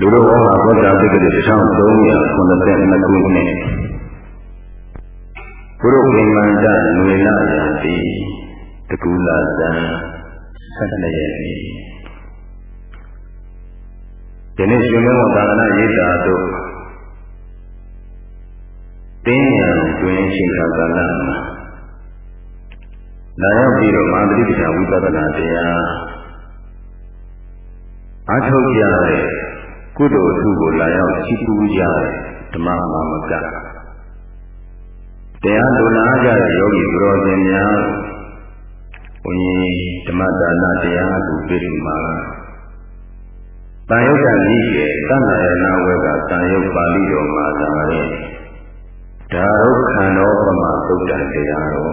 လူတို့ဟောမှာဘောဓတိကတိ1392ခုနှစ်ဘုရုကိမန္တနွေလာရာတိတကူလာဇံ12ရက်နေ့ဒီနေ့ရှင်မောသာသနာရေးတာတို့တင်းရံတွင်ရှင်သာသနာမှာလာရောက်ပြီးတော့မာတိပ္ပဝိပဿနာတရား အထုတ်ကြတဲ့ကုသိုလ်ထုကိုလာရောက်ရှိပူးကြတဲ့ဓမ္မမာမကတရားလူနာကြတဲ့ယောဂီဘုရောရှင်များဘုန်းကြီးဓမ္မဒါနတရားသူပြည့်မှာတန်ရုပ်ကကြီးရဲ့သန္နာယနာဝဲကတန်ရုပ်ပါဠိတော်မှာသာရဲ့ဒါရုခန္ဓောပမသုတ်တန်တရားတော်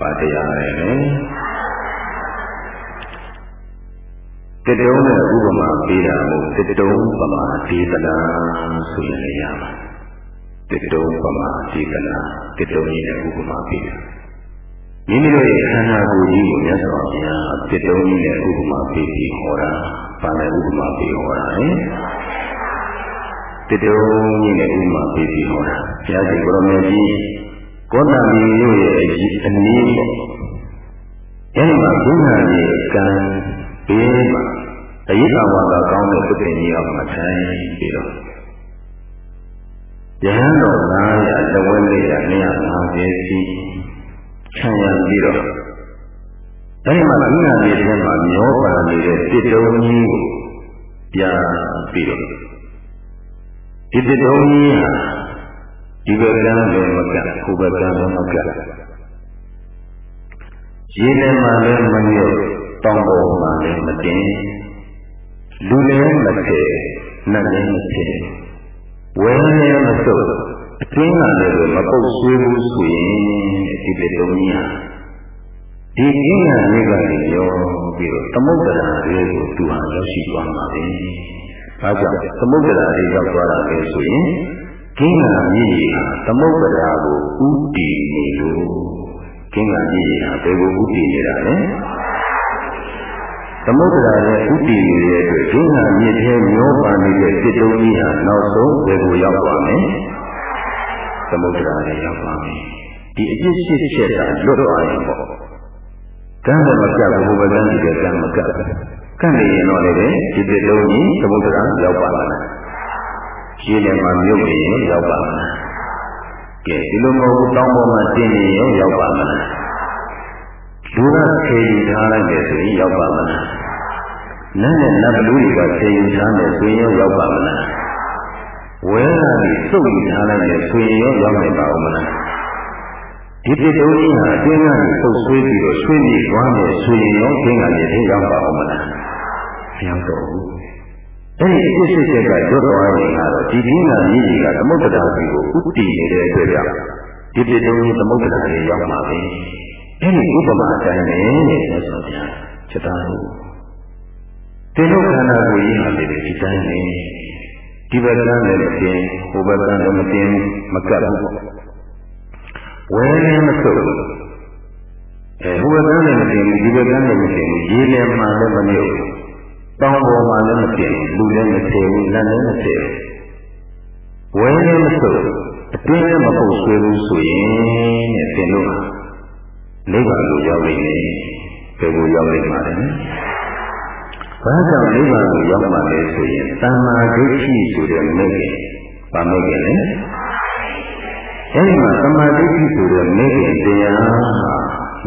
ပါတရားရယ် တတုံးနဲ့ဥပမာပေးတာမို့တတုံးပမာဒေသနာဆိုရင်လည်းရပါတတုံးပမာဒေသနာတတုံးကြီးနဲ့ဥပမာပေးတာမိမိတို့ရဲ့ခန္ဓာကိုယ်ကြီးကိုမြတ်စွာဘုရားတတုံးကြီးနဲ့ဥပမာပေးပြီးဟောတာပါမယ်ဥပမာပေးဟောတာဟင်တတုံးကြီးနဲ့ဥပမာပေးပြီးဟောတာဘုရားရှင်ကိုရမေကြီးကောတာမီတို့ရဲ့အကြီးအနည်းပေါ့အဲဒီမှာဘုရားရဲ့ကံဘေးမှာ အယိကဝါဒကောင်းတဲ့ပုဂ္ဂိုလ်ကြီးအောင်မထိုင်ပြီးတော့ယဟန်တော်သားရတဝဲလေးရ250စီခြံရံပြီးတော့အဲဒီမှာဘုရားရဲ့ထဲမှာမျောပါနေတဲ့တိတုံးကြီးကိုပြန်ပြီးတော့ဒီတိတုံးကြီးဟာဒီဘက်ကလည်းမကဟိုဘက်ကလည်းမကရေထဲမှာလည်းမမြုပ်တောင်ပေါ်မှာလည်းမတင် လူလည်းမထည့်နတ်လည်းမထည့်ဝဲလည်းမစုပ်အတွင်းကလည်းမပုတ်ဆွေးဘူးဆိုရင်ဒီပေတုံးကြီးဟာဒီအင်းညာလေးကနေရောပြီးတော့သမုဒ္ဒရာလေးကိုသူဟာရောက်ရှိသွားမှာပဲ။ဒါကြောင့်သမုဒ္ဒရာလေးရောက်သွားတာလေဆိုရင်ကင်းနာမြည်ဟာသမုဒ္ဒရာကိုဥတည်နေလို့ကင်းနာမြည်ဟာဘယ်ကိုဥတည်နေတာလဲ သမုဒ္ဒရာရဲ့ဥတည်နေတဲ့အတွက်ကင်းနာမြည်ထဲမျောပါနေတဲ့စိတ်တုံးကြီးဟာနောက်ဆုံးဘယ်ကိုရောက်သွားမလဲသမုဒ္ဒရာရဲ့ရောက်သွားပြီဒီအကျစ်ရှိချက်ကလွတ်သွားရင်ပေါ့ကံလည်းမပြတ်ဘူးဘယ်ကံဒီကံမကတ်ကံနေရင်တော့လည်းဒီစိတ်တုံးကြီးသမုဒ္ဒရာရောက်ပါလားရှင်းတယ်မှာမြုပ်နေရင်ရောက်ပါမလားကဲဒီလိုမဟုတ်ဘူးတောင်းပေါ်မှာတင်းနေရင်ရောက်ပါမလား လူကထေယူထားလိုက်တယ်ဆိုရင်ရောက်ပါမလားနတ်နဲ့နတ်လူတွေကထေယူထားတယ်ဆိုရင်ရောက်ပါမလားဝဲလာပြီးစုပ်ယူထားလိုက်တယ်ဆိုရင်ရောက်နိုင်ပါဦးမလားဒီတိတုံးကြီးဟာအတင်းကနေပုတ်ဆွေးပြီးတော့ဆွေးပြီးသွားမယ်ဆိုရင်ရောကျင်းကနေသိရောက်ပါဦးမလားမရောက်တော့ဘူးအဲ့ဒီအစ်စ်ချက်ကကျွတ်သွားရင်ကတော့ဒီဒိနာကြီးကြီးကသမုဒ္ဒရာကြီးကိုဥတည်နေတဲ့အတွက်ကြောင့်ဒီပြတုံးကြီးသမုဒ္ဒရာကြီးရောက်မှာပဲ အဲ့ဒီဥပမာအတိုင်းပဲတဲ့ဆိုဗျာချက်သားလို့ဒီလိုခန္ဓာကိုယ်ကြီးဟာလေဒီတိုင်းပဲဒီဘက်ကလည်းမတင်ဟိုဘက်ကလည်းမတင်မကတ်ဘူးပေါ့ဝဲလည်းမဆုပ်ဘူးအဲဟိုဘက်ကလည်းမတင်ဘူးဒီဘက်ကလည်းမတင်ဘူးရေးလည်းမှလည်းမမြုပ်ဘူးတောင်းပေါ်မှာလည်းမဖြစ်ဘူးလူလည်းမဖြစ်ဘူးလက်လည်းမဖြစ်ဘူးဝဲလည်းမဆုပ်အတွင်းလည်းမပုတ်ဆွေးဘူးဆိုရင်တဲ့သင်တို့ နိဗ္ဗာန်ကိုရောက်နေတယ်ဘယ်ကိုရောက်နေမှာလဲဘာကြောင့်နိဗ္ဗာန်ကိုရောက်မှာလဲဆိုရင်တဏ္ဍာဒိဋ္ဌိဆိုတဲ့မဲ့ခင်ဘာမဲ့ခင်လဲအဲဒီမှာသမာဓိဋ္ဌိဆိုတဲ့မဲ့ခင်တရား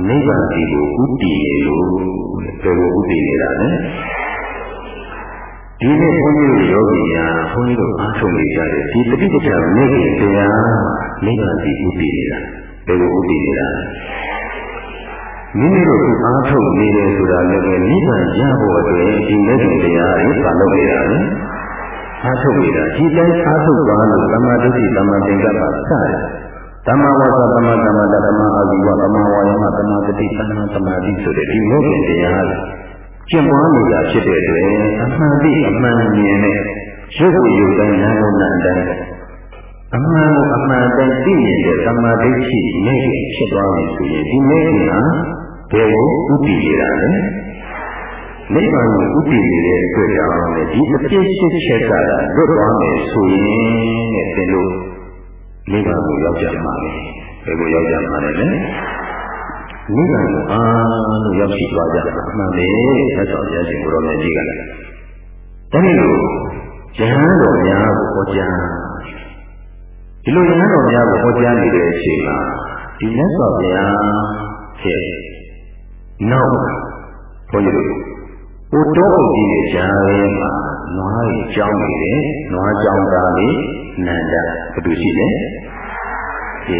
နိဗ္ဗာန်ဒီကိုဥတည်နေလို့ဘယ်ကိုဥတည်နေတာလဲဒီနေ့ဘုန်းကြီးတို့ယောဂီများဘုန်းကြီးတို့အားထုတ်နေကြတယ်ဒီတတိပ္ပံနေကြီးတရားနိဗ္ဗာန်ဒီဥတည်နေတာဘယ်လိုဥတည်နေတာ မိမိတို့အားထုတ်နေတယ်ဆိုတာလည်းပဲနိဗ္ဗာန်ရဖို့အတွက်ဒီနေကြီးတရားကိုပါလုပ်နေတာလေအားထုတ်နေတာဒီတိုင်းအားထုတ်သွားလို့သမာဓိသမာသင်္ကပ္ပစတယ်သမ္မာဝါစာသမ္မာသမ္မာသမ္မာအာဇီဝသမ္မာဝါယမသမ္မာတတိသမ္မာသမာဓိဆိုတဲ့ဒီမို့ခင်တရားကျင့်ပွားနေတာဖြစ်တဲ့အတွက်အမှန်တိအမှန်မြင်တဲ့ရုပ်ကိုယ်ရုပ်တိုင်းနာမ်ကိုနာမ်တိုင်းအမှန်ကိုအမှန်တိုင်းသိမြင်တဲ့သမာဓိရှိနေဖြစ်သွားပြီဆိုရင်ဒီမဲ့က ဘယ်ကိုဥတည်နေတာလဲနိဗ္ဗာန်ကိုဥတည်နေတဲ့အတွက်ကြောင့်လေဒီအပြည့်ရှိချက်ကလွတ်သွားမယ်ဆိုရင်တဲ့ဒီလိုနိဗ္ဗာန်ကိုရောက်ကြမှာလေဘယ်ကိုရောက်ကြမှာလဲနိဗ္ဗာန်ကိုအားလို့ရောက်ရှိသွားကြတာအမှန်ပဲဆက်ဆောင်ရခြင်းကိုရောမြတ်ကြီးကလည်းဒါမျိုးယဟန်တော်များကိုဟောကြားဒီလိုယဟန်တော်များကိုဟောကြားနေတဲ့အချိန်မှာဒီမြတ်စွာဘုရားရဲ့ နောက်ဘုန်းကြီးတို့ဟိုတော့အုပ်ကြီးရဲ့ကြားထဲမှာနွားကြီးကြောင်းနေတယ်နွားကြောင်းသားလေးနန္ဒဘယ်သူရှိလဲဒီ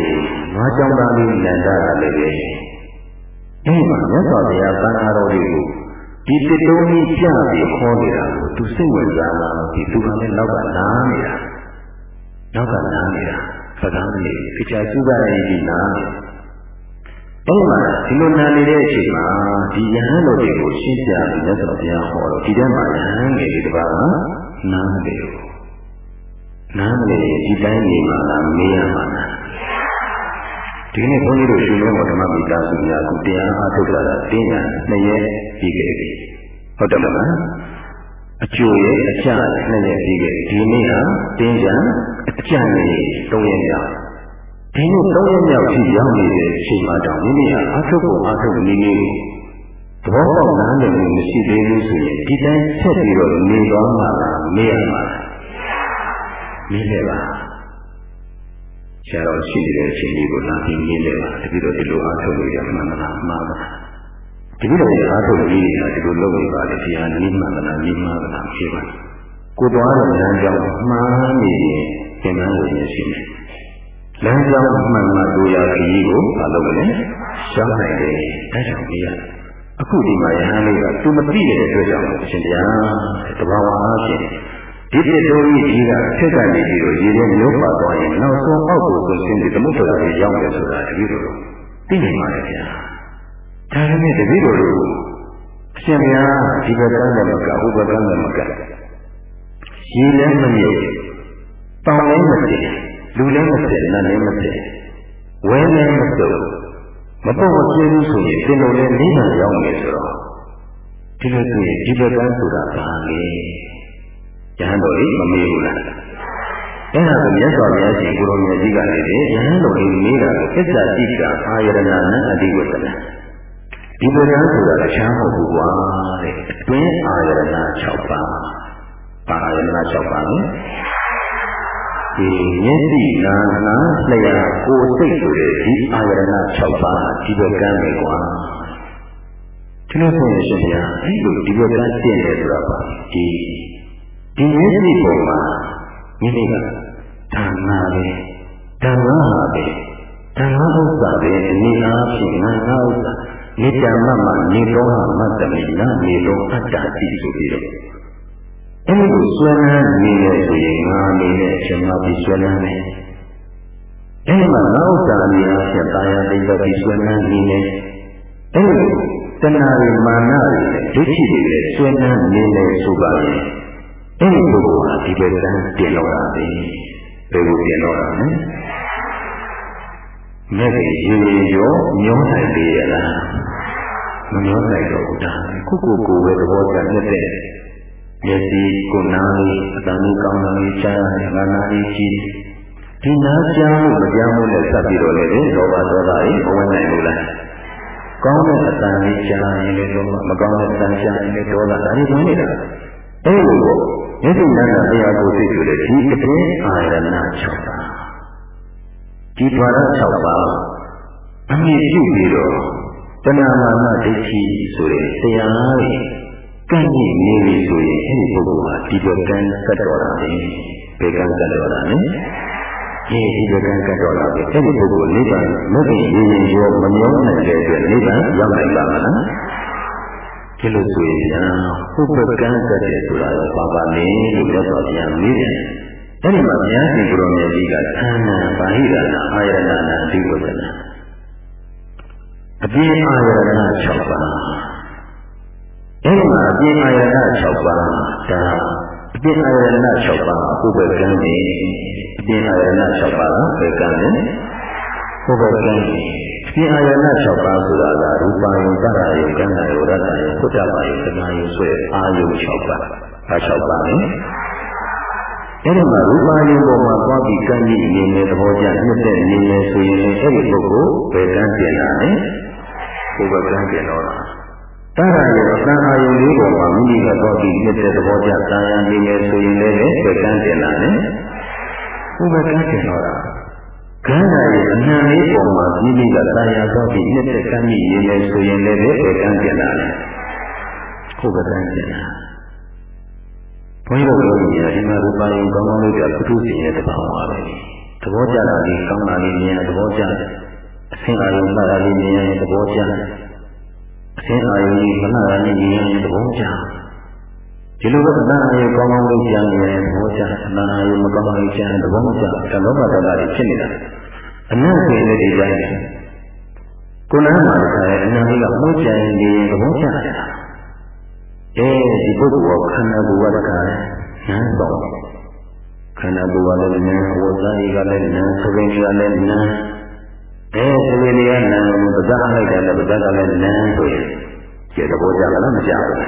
နွားကြောင်းသားလေးနန္ဒကလည်းပဲဒီမှာမြတ်စွာဘုရားသံဃာတော်တွေကိုဒီတတုံးကြီးပြပြီးခေါ်နေတာကိုသူစိတ်ဝင်စားလာဒီသူကလည်းနောက်ကနားနေတာနောက်ကနားနေတာစကားလေးအချာစုကြရည်ဒီနား အဲ့မှာဒီလိုနာနေတဲ့အချိန်မှာဒီယဟန်တော်တွေကိုရှင်းပြပြီးလက်တော်ဘုရားဟောတော့ဒီထဲမှာယဟန်ငယ်လေးတစ်ပါးကနားတယ်နားတယ်ဒီတိုင်းနေမှာလားမေးရမှာလားဒီနေ့ဘုန်းကြီးတို့ရှင်လုံးဓမ္မမိသားစုများကိုတရားအားထုတ်လာတာတင်းညာနှစ်ရက်ပြီးခဲ့ပြီဟုတ်တယ်မလားအကျိုးရဲ့အကျနှစ်ရက်ပြီးခဲ့ဒီနေ့ဟာတင်းညာအကျနဲ့သုံးရက်မြောက် ဒီလိုသုံးရက်မြောက်ရှိရောက်နေတဲ့အချိန်မှာတော့မိမိဟာအထုတ်ဖို့အထုတ်နေနေသဘောပေါက်နားလည်မှုမရှိသေးဘူးဆိုရင်ဒီတိုင်းဆက်ပြီးတော့နေသွားမှာလားမေးရမှာလားမေးလေပါဆရာတော်ရှိနေတဲ့အချိန်လေးကိုလာပြီးမေးလေပါတပိတော့ဒီလိုအထုတ်လို့ရမှန်မလားမှားပါတပိတော့အထုတ်ပြီးနေတာဒီလိုလုပ်နေပါလေဒီဟာနိမန္တနာနိမန္တနာဖြစ်ပါကိုသွားတဲ့ဉာဏ်ကြောင့်မှားနေရင်သင်္ကန်းဝင်ရှိတယ် လမ်းကြောင်းမှန်မှန်တို့ရခရီးကိုမလုပ်မလဲရှောင်းနိုင်တယ်ဒါကြောင့်မရအခုဒီမှာယဟန်လေးကသူမသိတဲ့အတွက်ကြောင့်အရှင်တရားတဘာဝအားဖြင့်ဒီပြတော်ကြီးကြီးကဆက်ကနေပြီးတော့ရေထဲမျိုးပါသွားရင်နောက်ဆုံးအောက်ကိုဆိုရှင်ဒီသမုဒ္ဒရာကြီးရောက်တယ်ဆိုတာတပည့်တော်သိနေပါလေဗျာဒါနဲ့တပည့်တော်တို့အရှင်ဘုရားဒီဘက်ကလည်းမကဥပဒလည်းမကရေလည်းမမြုပ်တောင်းလည်းမတည် လူလည်းမဖြစ်နတ်လည်းမဖြစ်ဝဲလည်းမစုပ်မပေါ့မပြေဘူးဆိုရင်သင်တို့လည်းနိဗ္ဗာန်ရောက်မယ်ဆိုတော့ဒီလိုဆိုရင်ဒီဘက်ကဆိုတာဘာလဲယဟန်တော်ကြီးမမေးဘူးလားအဲ့ဒါကိုမြတ်စွာဘုရားရှင်ကိုရောမြတ်ကြီးကလည်းယဟန်တော်ကြီးမေးတာကိုသစ္စာတိကအာယရဏနဲ့အတိဝတ္တနာဒီဘက်ကဆိုတာတခြားမဟုတ်ဘူးကွာတဲ့အတွင်းအာယရဏ6ပါးပါအာယရဏ6ပါးနော် ဒီမျက်စိနာနာလျှာကိုယ်စိတ်ဆိုတဲ့ဒီအာရဏ6ပါးဒီဘက်ကမ်းပဲကွာဒီလိုဆိုရင်ရှင်ဗျာဒီလိုဒီဘက်ကမ်းတင့်တယ်ဆိုတာပါဒီဒီမျက်စိပုံမှာမိမိကဓမ္မပဲဓမ္မဟာပဲဓမ္မဥစ္စာပဲအနေအားဖြင့်ငါငါဥစ္စာနေတ္တမမနေတော်မတ္တမိနာနေတော်အတ္တတိဆိုပြီးတော့ အဲ့ဒီဆွဲလန်းနေရဆိုရင်ငါနေတဲ့အချိန်မှာပြီးဆွဲလန်းနေအဲ့ဒီမှာနောက်တာအနေအချင်းတာယာတိတ်ပြီးဆွဲလန်းနေနေအဲ့ဒီတဏှာတွေမာနတွေဒိဋ္ဌိတွေလည်းဆွဲလန်းနေနေဆိုပါရင်အဲ့ဒီပုဂ္ဂိုလ်ဟာဒီဘက်ကပြင်တော့တာပဲဘယ်လိုပြင်တော့တာလဲမဲ့ရေရေရောညောနိုင်သေးရလားမညောနိုင်တော့ဘူးဒါခုခုကိုပဲသဘောကျမြတ်တဲ့ မျက်စိကိုနားလေးအတန်လေးကောင်းတာလေးကြားရတယ်ငါနားလေးကြည့်ဒီနားကြားမှုမကြားမှုနဲ့ဆက်ပြီးတော့လေလောဘဒေါသတွေမဝင်နိုင်ဘူးလားကောင်းတဲ့အတန်လေးကြားရင်လည်းလောဘမကောင်းတဲ့အတန်ကြားရင်လည်းဒေါသဒါတွေဝင်နေတာအဲ့လိုပေါ့မျက်စိနားကတရားကိုသိကြတယ်ဒီအပြင်အာရဏ6ပါးဒီဓဝရ6ပါးအမြင့်ပြုပြီးတော့တဏှာမာနဒိဋ္ဌိဆိုတဲ့တရားတွေ ကန့်ညိနေပြီဆိုရင်အဲ့ဒီပုဂ္ဂိုလ်ဟာဒီဘက်ကံကတ်တော်တာပဲဘယ်ကံကတ်တော်တာလဲဒီဒီဘက်ကံကတ်တော်တာပဲအဲ့ဒီပုဂ္ဂိုလ်နိဗ္ဗာန်မဟုတ်ရင်ရင်းရောမမျောနိုင်တဲ့အတွက်နိဗ္ဗာန်ရောက်နိုင်ပါမလားဒီလိုဆိုရင်ညာပုပ္ပကံကတ်တယ်ဆိုတာတော့ပါပါလေလို့ပြောတော့ပြန်မေးတယ်အဲ့ဒီမှာဘုရားရှင်ကိုရောမြတ်ကြီးကသန္နာဘာဟိရဏအာယရဏနာဒီဝတ္တနာအပြင်းအာယရဏ6ပါး အဲ့ဒီမှာအပြင်အာရဏ6ပါးဒါအပြင်အာရဏ6ပါးဥပ္ပကံနေအပြင်အာရဏ6ပါးကဘယ်ကံလဲဥပ္ပကံနေဒရှင်အာယနာ6ပါးဆိုတာကရူပယုတ္တယုကန္တယုရတ္တယုသုတ္တပါယုသနာယုဆိုတဲ့အာယု6ပါးဒါ6ပါးလေအဲ့ဒီမှာရူပယုပေါ်မှာသွားပြီးကံကြီးအနေနဲ့သဘောကျနှစ်သက်နေမယ်ဆိုရင်လည်းအဲ့ဒီပုဂ္ဂိုလ်ဘယ်ကံပြင်တာလဲကိုယ်ပဲကံပြင်တော့တာ တရရဲ့အတန်အာယုလေးပေါ်မှာမိမိကသွားပြီးနှစ်သက်သဘောကျတာယာနေမယ်ဆိုရင်လည်းဘယ်ကံပြင်တာလဲကိုယ်ပဲကံပြင်တော့တာကံရဲ့အနှံလေးပေါ်မှာမိမိကတာယာသွားပြီးနှစ်သက်ကံကြီးနေမယ်ဆိုရင်လည်းဘယ်ကံပြင်တာလဲကိုယ်ပဲကံပြင်တာဘုန်းကြီးတို့ပြောရင်ဒီမှာရူပါယုံကောင်းကောင်းလေးကပုထုဇဉ်ရဲ့တဘာဝပါပဲသဘောကျတာလေးကောင်းတာလေးမြင်ရသဘောကျတယ်အဆင်းအာယုံမှတ်တာလေးမြင်ရသဘောကျတယ် အဆင်းအာယုံကြီးမနာတာလေးမြင်ရသဘောကျဒီလိုပဲအနာအာယုံကောင်းကောင်းလေးကြံနေသဘောကျအနာအာယုံမကောင်းကောင်းလေးကြံသဘောမကျတလောဘတလာတွေဖြစ်နေတာအနတ်ဆိုတဲ့ဒီတိုင်းကိုယ်နာမှာတခါအနာလေးကမှုကြံနေသဘောကျတယ်အဲဒီပုဂ္ဂိုလ်ကခန္ဓာကိုယ်ကတခါနန်းတော်ခန္ဓာကိုယ်ကလည်းနန်းဝဇ္ဇာကြီးကလည်းနန်းသဘင်ကြီးကလည်းနန်း အဲသဘင်ကြီးကနန်းပဇာလိုက်တယ်လည်းပဇာကလည်းနန်းဆိုရင်ကျေသဘောကျလားမကျဘူး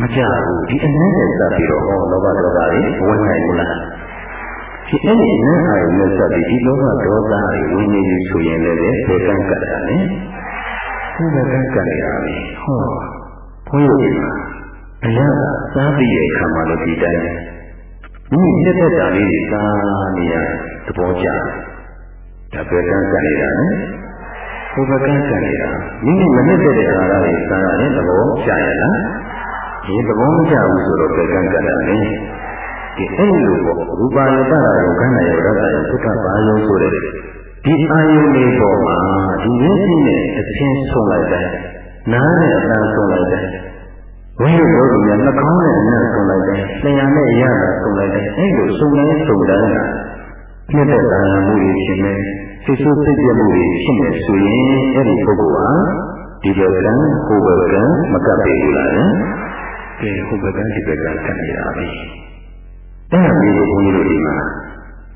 မကျဘူးဒီအနည်းနဲ့စပ်ပြီးတော့ဟောလောဘဒေါသတွေဝင်နိုင်ဘူးလားဒီအဲ့ဒီနန်းအာရုံနဲ့စပ်ပြီးဒီလောဘဒေါသတွေဝင်နေပြီဆိုရင်လည်းဘယ်ကံကတ်တာလဲဘယ်ကံကတ်ရတာလဲဟောဘုန်းကြီးအရာစားပြီးရဲ့ခံမှလည်းဒီတိုင်းမိမိတက်တက်တာလေးတွေစားနေရသဘောကျတယ် ဒါပဲကံကံနေတာနော်ဘုဘကံကံနေတာမိမိမနဲ့တဲ့ကာလတွေစားရတယ်သဘောကျရလားဒီသဘောမကျဘူးဆိုတော့ပဲကံကံတာလေဒီအဲ့လိုပေါ့ရူပါယတရာယောခန္ဓာယောရတ္တယောသုခပါယောဆိုတဲ့ဒီအာယုန်လေးပေါ်မှာဒီရင်းရှိတဲ့အချင်းဆုံးလိုက်တယ်နားနဲ့အတန်ဆုံးလိုက်တယ်ဝိရုပ်ဘုရားနှာခေါင်းနဲ့အနံ့ဆုံးလိုက်တယ်။တရားနဲ့ရတာဆုံးလိုက်တယ်။အဲ့လိုဆုံးတိုင်းဆုံးတိုင်း ကမြတ်တဲ့တာယာမှုတွေဖြစ်နေစိတ်ဆိုးစိတ်ပြမှုတွေဖြစ်နေဆိုရင်အဲ့ဒီပုဂ္ဂိုလ်ဟာဒီဘက်ကံကိုယ်ဘက်ကံမကပ်ပေဘူးလား။ကဲဟိုဘက်ကံဒီဘက်ကံကပ်နေတာပဲ။အဲ့ဒါမျိုးကိုဘုန်းကြီးတို့ဒီမှာ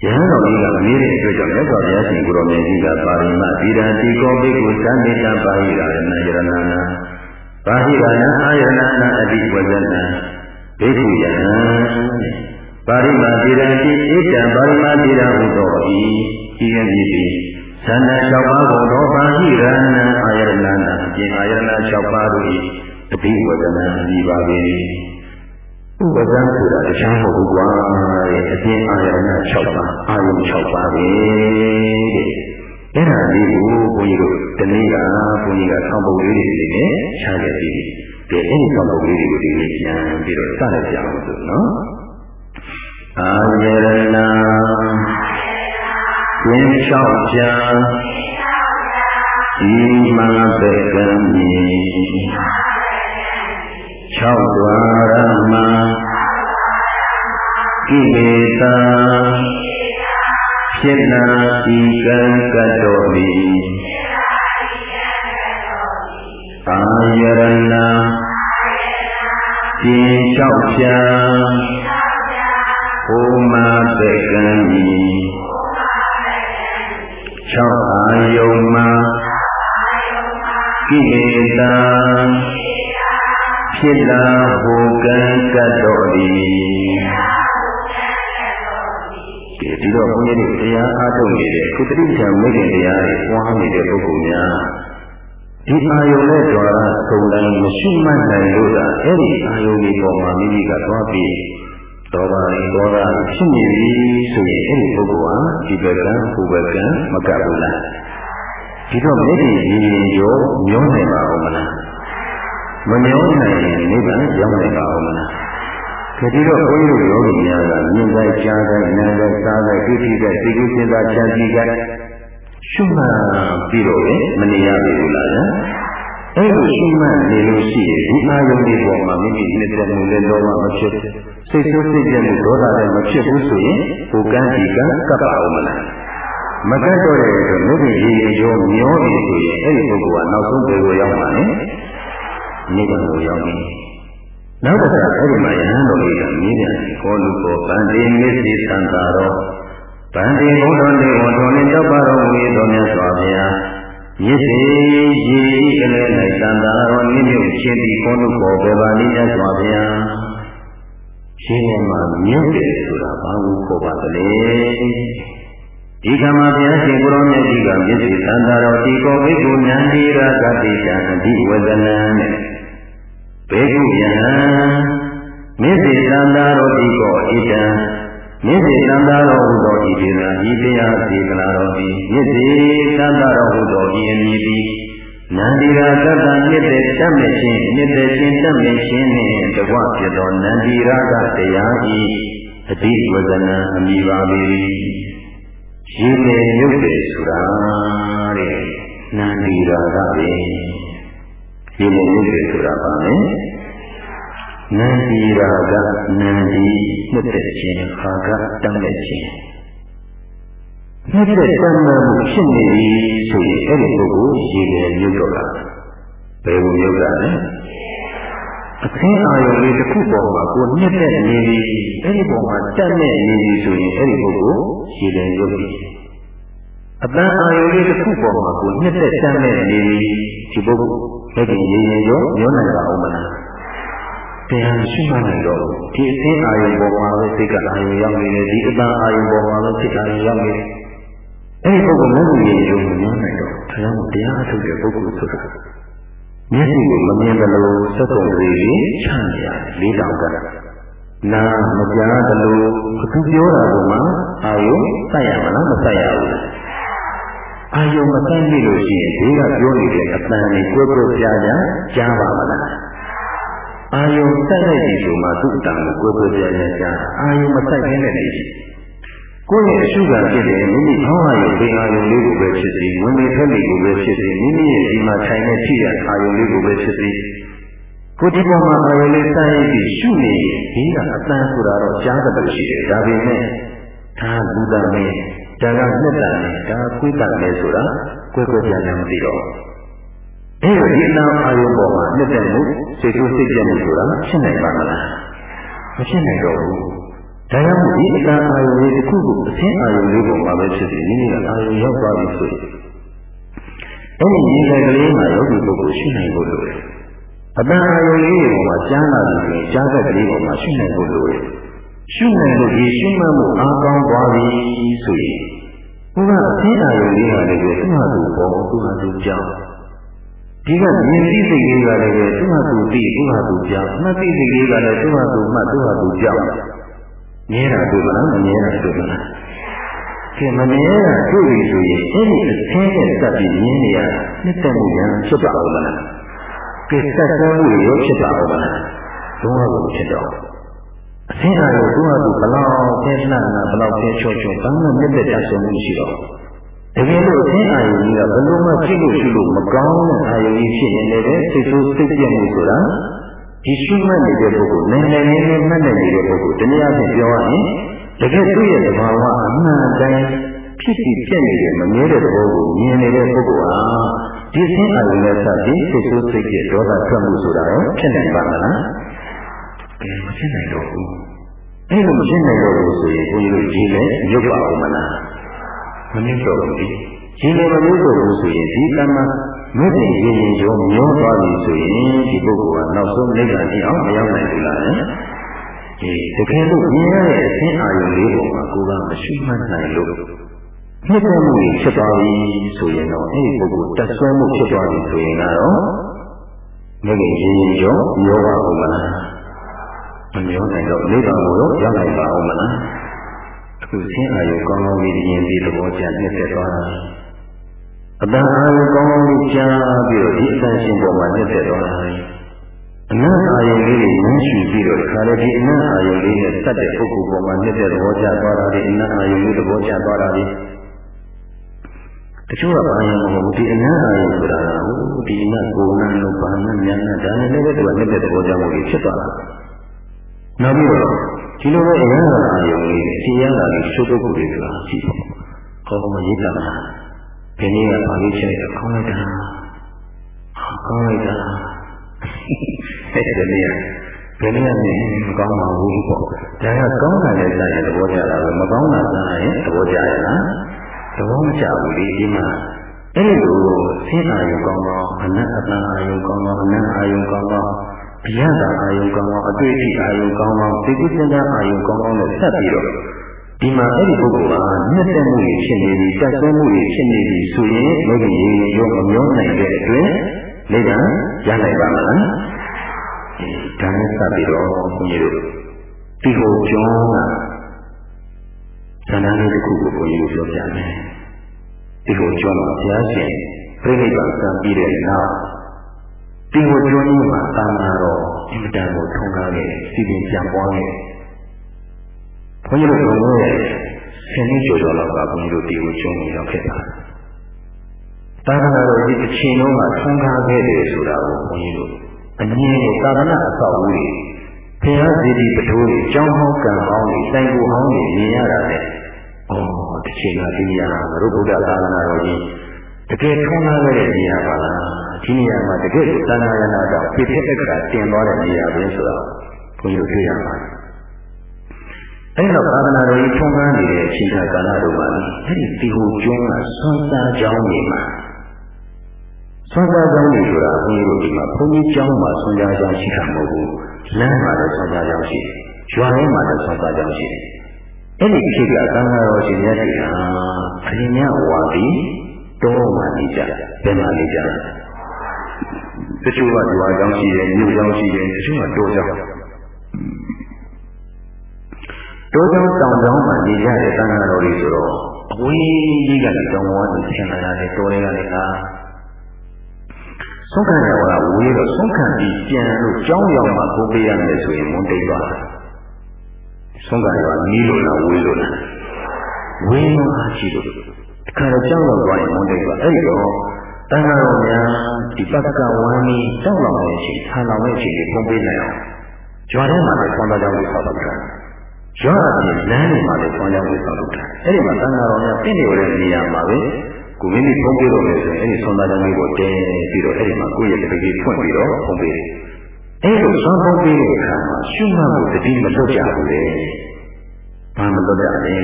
ရဟန်းတော်ကြီးကအမြဲတမ်းအတွက်ကြောင့်မြတ်စွာဘုရားရှင်ကိုရောင်မြတ်ကြီးကပါရိမသီရာတိကောပိကုသံမေတ္တာပါဠိရာဏယရဏနာပါဠိရာဏအာယရဏနာအတိဝဇ္ဇနာဒိဋ္ဌိယံ ပါရိမသီရာတိဣတံပါရိမသီရာဟုသောဤဤယံဤသည်သန္တာ၆ပါးကိုသောပါဠိရာဏအာယရဏနာအကျင့်အာယရဏ၆ပါးတို့၏အတိဝဇ္ဇနာဤပါပေဥပဒံဆိုတာတရားမဟုတ်ဘူးကွာတဲ့အပြင်အာယရဏ6ပါးအာယုံ6ပါးပဲတဲ့အဲ့ဒါလေးကိုဘုန်းကြီးတို့တနေ့ကဘုန်းကြီးကဆောင်းပုံလေးတွေနဲ့ချခဲ့ပြီးဒီအဲ့ဒီဆောင်းပုံလေးတွေကိုဒီနေ့ပြန်ပြီးတော့စရကြအောင်ဆိုနော် အာယရဏဝင်းလျှောက်ချာဤမဘေကံမြေ၆ဒွါရမကိလေသာဖြစ်နာဤကံကတ္တောမိအာယရဏရှင်လျှောက်ချာ ဘုမဘေကံမြေ၆အာယုံမှာကိလေသာဖြစ်လာဟိုကံကတ်တော်သည်ဒီတော့ဘုန်းကြီးတို့တရားအားထုတ်နေတဲ့ကုသတိချံမိခင်တရားတွေပွားနေတဲ့ပုဂ္ဂိုလ်များဒီအာယုန်နဲ့တော်ရဆုံးတိုင်းမရှိမှတ်နိုင်လို့သာအဲ့ဒီအာယုန်ဒီပေါ်မှာမိမိကသွားပြီး တော်ပါရင်တော်တာဖြစ်နေပြီဆိုရင်အဲ့ဒီပုဂ္ဂိုလ်ဟာဒီဘက်ကဟိုဘက်ကမကပ်ဘူးလားဒီတော့မိခင်ရင်းရင်ရောမျောနိုင်ပါဦးမလားမမျောနိုင်ရင်နိဗ္ဗာန်ရောက်နိုင်ပါဦးမလားဒီတော့ဘုန်းကြီးတို့ယောဂီများကမြင်တိုင်းကြားတိုင်းနားတိုင်းစားတိုင်းသိသိတဲ့သိကုစဉ်းစားချမ်းသာကြရှုမှတ်ပြီးတော့မနေရဘူးလား။ အဲ့လိုရှုမှတ်နေလို့ရှိရင်ဒီအာယုန်ဒီပေါ်မှာမိမိနေတဲ့မှုလည်းလောဘမဖြစ်စိတ်ဆိုးစိတ်ကြမှုဒေါသလည်းမဖြစ်ဘူးဆိုရင်ဟိုကံဒီကံကပ်ပါအောင်မလား။မကတ်တော့တဲ့အတွက်မိမိရေရေရောမျောနေဆိုရင်အဲ့ဒီပုဂ္ဂိုလ်ကနောက်ဆုံးပေကိုရောက်ပါနဲ့။နိဗ္ဗာန်ကိုရောက်နေ။နောက်တစ်ခါအဲ့ဒီမှာယဟန်တော်လေးကမြည်တယ်ခေါ်လူကိုဗန္တိမစ္စိသံသာရောဗန္တိဘုဒ္ဓနေဝတော်နေကြောက်ပါတော်မူသောမြတ်စွာဘုရားမြစ်စေရေဤက လေး၌တန်တာတော်မြင့်မြတ်ချင်းပြီးကောနုပေါ်ပေပါလိမ့်မြတ်စွာဘုရားရှင်ရဲ့မှာမြင့်တယ်ဆိုတာဘာလို့ခေါ်ပါသလဲဒီကမှာဘုရားရှင်ကိုရောမြတ်ကြီးကမြစ်စေတန်တာတော်ဒီကောဘိက္ခုနန္ဒီရာကတိတံအဓိဝဇနံနဲ့ဘေကုယံမြစ်စေတန်တာတော်ဒီကောဣတံမြစ်စေတန်တာတော်ဟူသောဤဒေနာဤတရားစေကလာတော်သည်မြစ်စေတန်တာတော်ဟူသောဤအမည်သည် နန္ဒီရာသတ္တမြစ်တဲ့တတ်မဲ့ခြင်းမြစ်တဲ့ခြင်းတတ်မဲ့ခြင်းနှင့်တကွဖြစ်သောနန္ဒီရာကတရားဤအတိဝဇနံအမည်ပါပေ။ရေလေရုပ်တယ်ဆိုတာတဲ့နန္ဒီရာကပဲ။ရေလေရုပ်တယ်ဆိုတာပါမယ်။နန္ဒီရာကနန္ဒီနှစ်သက်ခြင်းခါကတမ်းတဲ့ခြင်း နှစ်သက်တမ်းမှုဖြစ်နေပြီဆိုရင်အဲ့ဒီပုဂ္ဂိုလ်ရေလေမြုပ်တော့တာဘယ်လိုမြုပ်တာလဲအခင်းအာရုံလေးတစ်ခုပေါ်မှာကိုနှစ်သက်နေပြီအဲ့ဒီပေါ်မှာတက်နေနေပြီဆိုရင်အဲ့ဒီပုဂ္ဂိုလ်ရေလေမြုပ်ပြီအတန်အာရုံလေးတစ်ခုပေါ်မှာကိုနှစ်သက်တက်နေနေပြီဒီပုဂ္ဂိုလ်အဲ့ဒီရေရေရောညောနိုင်ပါဦးမလားတရားရှိမှနိုင်တော့ဒီအသိအာယုံပေါ်မှာပဲစိတ်ကအာယုံရောက်နေတယ်ဒီအတန်အာယုံပေါ်မှာပဲစိတ်အာယုံရောက်နေတယ် အဲဒီပုဂ္ဂိုလ်မျက်စိရဲ့ယုံမမြင်နိုင်တော့တရားမတရားအထုတ်တဲ့ပုဂ္ဂိုလ်ဆိုတာမျက်စိကိုမမြင်တယ်လို့စက်ကုန်တွေချမ်းရလေးတောင်ကနာမကြားတယ်လို့အခုပြောတာကမှအာယုံစိုက်ရမလားမစိုက်ရဘူးအာယုံမစိုက်မိလို့ရှိရင်ဒီကပြောနေတဲ့အတန်ကိုကိုယ်ကိုကြားကြကြားပါမလားအာယုံစိုက်လိုက်ပြီဆိုမှသူ့အတန်ကိုကိုယ်ကိုယ်ပြရကြအာယုံမစိုက်ခဲနဲ့နေရှိ ကိုယ့်ရဲ့အရှုခံဖြစ်တဲ့မိမိဘောဟာယုံပင်အာယုံလေးကိုပဲဖြစ်စီဝင်နေထွက်နေကိုပဲဖြစ်စီမိမိရဲ့ဒီမှာထိုင်နေဖြစ်ရအာယုံလေးကိုပဲဖြစ်စီကိုဒီပေါ်မှာအာယုံလေးစိုက်ပြီးရှုနေဒီကအတန်ဆိုတာတော့ကြားတဲ့လို့ရှိတယ်ဒါပေမဲ့ဒါလူသားမင်းဒါကနှစ်တန်ဒါခွေးတန်လေဆိုတာကိုယ်ကိုယ်ပြန်လည်းမသိတော့အဲ့တော့ဒီနာအာယုပေါ်မှာနှစ်သက်မှုစိတ်ဆိုးစိတ်ပြတ်မှုဆိုတာဖြစ်နိုင်ပါမလားမဖြစ်နိုင်တော့ဘူး ဒါကြောင့်ဒီအတန်အာယုလေးတစ်ခုခုအသင်းအာယုလေးပေါ်မှာပဲဖြစ်ပြီးမိမိကအာယုရောက်သွားပြီဆိုရင်အဲ့ဒီဉာဏ်ကလေးမှာယောဂီပုဂ္ဂိုလ်ရှိနိုင်ဖို့လိုတယ်အတန်အာယုလေးပေါ်မှာကြားလာတယ်ဆိုရင်ကြားတဲ့ကလေးပေါ်မှာရှိနိုင်ဖို့လိုတယ်ရှုနိုင်လို့ဒီရှုမှတ်မှုအားကောင်းသွားပြီဆိုရင်ဘုရားအသင်းအာယုလေးဟာလည်းသူ့ဟာသူပေါ်သူ့ဟာသူကြောင်းဒီကမြင်သိစိတ်လေးကလည်းပဲသူ့ဟာသူသိသူ့ဟာသူကြောက်မှတ်သိစိတ်လေးကလည်းသူ့ဟာသူမှတ်သူ့ဟာသူကြောက် မြဲတာတွေ့မလားမမြဲတာတွေ့မလားကဲမမြဲတာတွေ့ပြီဆိုရင်အဲ့ဒီအသင်းနဲ့စပ်ပြီးမြင်နေရနှစ်သက်မှုညာဖြစ်ပါဦးမလားကဲစက်ဆန်းမှုရောဖြစ်ပါဦးမလားလုံးဝမဖြစ်တော့အသင်းအားကိုသူ့ဟာသူဘလောက်ဖဲလှမ်းတာဘလောက်ဖဲချောချောဘာမှမြတ်တဲ့တတ်ဆုံးမှုရှိတော့တကယ်လို့အင်းအာယုကြီးကဘယ်လိုမှကြည့်လို့ရှိလို့မကောင်းတဲ့အာယုကြီးဖြစ်နေတယ်စိတ်ဆိုးစိတ်ပြတ်မှုဆိုတာ ဒီရှုမှတ်နေတဲ့ပုဂ္ဂိုလ်နည်းနည်းလေးလေးမှတ်နေနေတဲ့ပုဂ္ဂိုလ်တနည်းအားဖြင့်ပြောရရင်တကယ်သူ့ရဲ့သဘာဝအမှန်တိုင်းဖြစ်ပြီးပြည့်နေတဲ့မမြဲတဲ့သဘောကိုမြင်နေတဲ့ပုဂ္ဂိုလ်ဟာဒီစင်းအာယုနဲ့စပြီးစိတ်ဆိုးစိတ်ပြတ်ဒေါသထွက်မှုဆိုတာရောဖြစ်နိုင်ပါမလားအဲမဖြစ်နိုင်တော့ဘူးအဲ့လိုမဖြစ်နိုင်တော့ဘူးဆိုရင်ဘုန်းကြီးတို့ဒီလေရုပ်ပါဦးမလားမနစ်တော့ဘူးဒီလိုမလို့တော့ဘူးဆိုရင်ဒီတမမြ စ်ရင်ရင်ရင်ကျော်မျောသွားပြီဆိုရင်ဒီပုဂ္ဂိုလ်ကနောက်ဆုံးနိဗ္ဗာန်ကြီးအောင်မရောက်နိုင်ဘူးလားဒီတကယ်လို့မြင်ရတဲ့အသင်းအာရုံလေးပေါ်မှာကိုယ်ကမရှိမှန်းနိုင်လို့မြစ်တဲ့မှုကြီးဖြစ်သွားပြီဆိုရင်တော့အဲ့ဒီပုဂ္ဂိုလ်တက်ဆွဲမှုဖြစ်သွားပြီဆိုရင်ကတော့မြစ်ရင်ရင်ရင်ကျော်မျောပါဦးမလားမမျောနိုင်တော့နိဗ္ဗာန်ကိုရောက်နိုင်ပါဦးမလားအခုဆင်းအာရုံကောင်းကောင်းလေးမြင်ပြီးသဘောကျနှစ်သက်သွားတာ အတန်အာရုံကောင်းကောင်းလေးကြားပြီးတော့ဒီအတန်ရှင်ပေါ်မှာနှစ်သက်သွားတာအနတ်အာယုန်လေးတွေနမ်းရှူပြီးတော့ခါလေဒီအနတ်အာယုန်လေးနဲ့စက်တဲ့ပုဂ္ဂိုလ်ပေါ်မှာနှစ်သက်သဘောကျသွားတာဒီအနတ်အာယုန်လေးသဘောကျသွားတာဒီတချို့ကဘာယုံမဟုတ်ဒီအနတ်အာယုန်ဆိုတာကဟိုဒီအနတ်ကိုယ်နံလို့ဘာနဲ့ညာနဲ့ဒါနဲ့လည်းသူကနှစ်သက်သဘောကျမှုကြီးဖြစ်သွားတာနောက်ပြီးတော့ဒီလိုပဲအရဟံအာယုံလေးတရားလာလေးရှုပ်ပုဂ္ဂိုလ်တွေကရှိပေါ့။ခေါင်းမရေးတာလား။ ဒီနေ့ကပါလေးချက်ရခေါင်းလိုက်တာ။ခေါင်းလိုက်တာ။အဲ့ဒီနေ့ကဒီနေ့ကနေမကောင်းပါဘူးပေါ့။ဒါကကောင်းတာလည်းစားရင်သဘောကျတာပဲမကောင်းတာစားရင်သဘောကျရလား။သဘောမကျဘူးဒီဒီမှာအဲ့ဒီလိုဆင်းအာယုကောင်းကောင်းအနတ်အတန်အာယုကောင်းကောင်းအနတ်အာယုကောင်းကောင်းအယတအာယုကောင်းကောင်းအတွေ့အထိအာယုကောင်းကောင်းသိကုသနာအာယုကောင်းကောင်းနဲ့ဆက်ပြီးတော့ ဒီမှာအဲ့ဒီပုဂ္ဂိုလ်ကမျက်သက်မှုတွေဖြစ်နေပြီးတက်ဆွဲမှုတွေဖြစ်နေပြီးဆိုရင်လောကီရောမမျောနိုင်တဲ့အတွက်လေကရနိုင်ပါမလားဒါနဲ့စပြီးတော့ဘုန်းကြီးတို့ဒီကိုကျောင်းကဇာနာလေးတစ်ခုကိုဘုန်းကြီးတို့ပြောပြမယ်ဒီကိုကျောင်းမှာဘုရားရှင်ပြိဋိဘံစံပြီးတဲ့နောက်ဒီကိုကျောင်းကြီးမှာတာနာတော်အင်မတန်ကိုထုံကားခဲ့စီပင်ပြန်ပွားခဲ့ ဘုန်းကြီးတို့ဘုန်းကြီးရဲ့ဆင်းရဲကြော်ကြော်လောက်ကဘုန်းကြီးတို့ဒီကိုကျောင်းကိုရောက်ခဲ့တာတာနာတော်ဒီအချိန်လုံးမှာထုံကားခဲ့တယ်ဆိုတာကိုဘုန်းကြီးတို့အမြင်ကိုသာသနာအဆောက်အဦတွေဘုရားစီတီပထိုးတွေကျောင်းဟောင်းကံဟောင်းတွေတိုင်ကိုဟောင်းတွေမြင်ရတာလေဩတစ်ချိန်ကဒီနေရာမှာရုပ်ဗုဒ္ဓသာသနာတော်ကြီးတကယ်ထုံးလာတဲ့နေရာပါလားဒီနေရာမှာတကယ်သာသနာရနာတော့ဖြစ်ဖြစ်တဲ့ကတင်သွားတဲ့နေရာပဲဆိုတော့ဘုန်းကြီးတို့တွေ့ရပါတယ် အဲ့တော့သာသနာတော်ကြီးထုံးကားနေတဲ့အချိန်ကာလတို့မှာအဲ့ဒီတီဟိုကျွန်းကဆွမ်းစားကြောင်းနေမှာဆွမ်းစားကြောင်းနေဆိုတာဘုန်းကြီးတို့ဒီမှာဘုန်းကြီးကျောင်းမှာဆွမ်းစားကြောင်းရှိတာမဟုတ်ဘူးလမ်းမှာလည်းဆွမ်းစားကြောင်းရှိတယ်ရွာထဲမှာလည်းဆွမ်းစားကြောင်းရှိတယ်အဲ့ဒီဖြစ်ကသံဃာတော်ရှင်များတွေဟာအရင်ကဝါပြီးတောမှနေကြဘယ်မှာနေကြတချို့ကရွာကြောင်းရှိတယ်မြို့ကြောင်းရှိတယ်တချို့ကတောကြောင်း တောကြောင်းတောင်ကြောင်းမှာနေကြတဲ့သံဃာတော်တွေဆိုတော့အဝေးကြီးကလည်းတောင်ပေါ်ကနေဆင်းလာတဲ့တောတွေကလည်းဟာဆုံးခံရတာဝေးတော့ဆုံးခံပြီးပြန်လို့ကြောင်းရောက်မှကိုပေးရမယ်ဆိုရင်မွန်တိတ်သွားတယ်ဆုံးခံရတာနီးလို့လားဝေးလို့လားဝေးမှအားရှိလို့ခါတော့ကြောင်းရောက်သွားရင်မွန်တိတ်သွားအဲ့ဒီတော့တန်ခါတော်များဒီပက္ကဝမ်းကြီးတောက်လောင်တဲ့အချိန်ဆန်လောင်တဲ့အချိန်ကိုပုံပေးနိုင်အောင်ကျွာထဲမှာလည်းဆောင်းသားကြောင်းကိုဆောက်လုပ်တာ ရွာအပြင်လမ်းတွေမှာလည်းဆောင်းကြောင်းကိုဆောက်လုပ်တာအဲ့ဒီမှာတန်ခါတော်များပြည့်နေတဲ့နေရာမှာပဲကိုမင်းကြီးဖုံးပေးလို့လည်းဆိုရင်အဲ့ဒီဆောင်းသားကြောင်းလေးကိုတဲပြီးတော့အဲ့ဒီမှာကိုယ့်ရဲ့တပည့်ဖွင့်ပြီးတော့ဖုံးပေးတယ်အဲ့လိုဆောင်းဖုံးပေးတဲ့အခါမှာရှုမှတ်ဖို့တတိမလွတ်ကြဘူးလေဘာမလွတ်ကြလဲ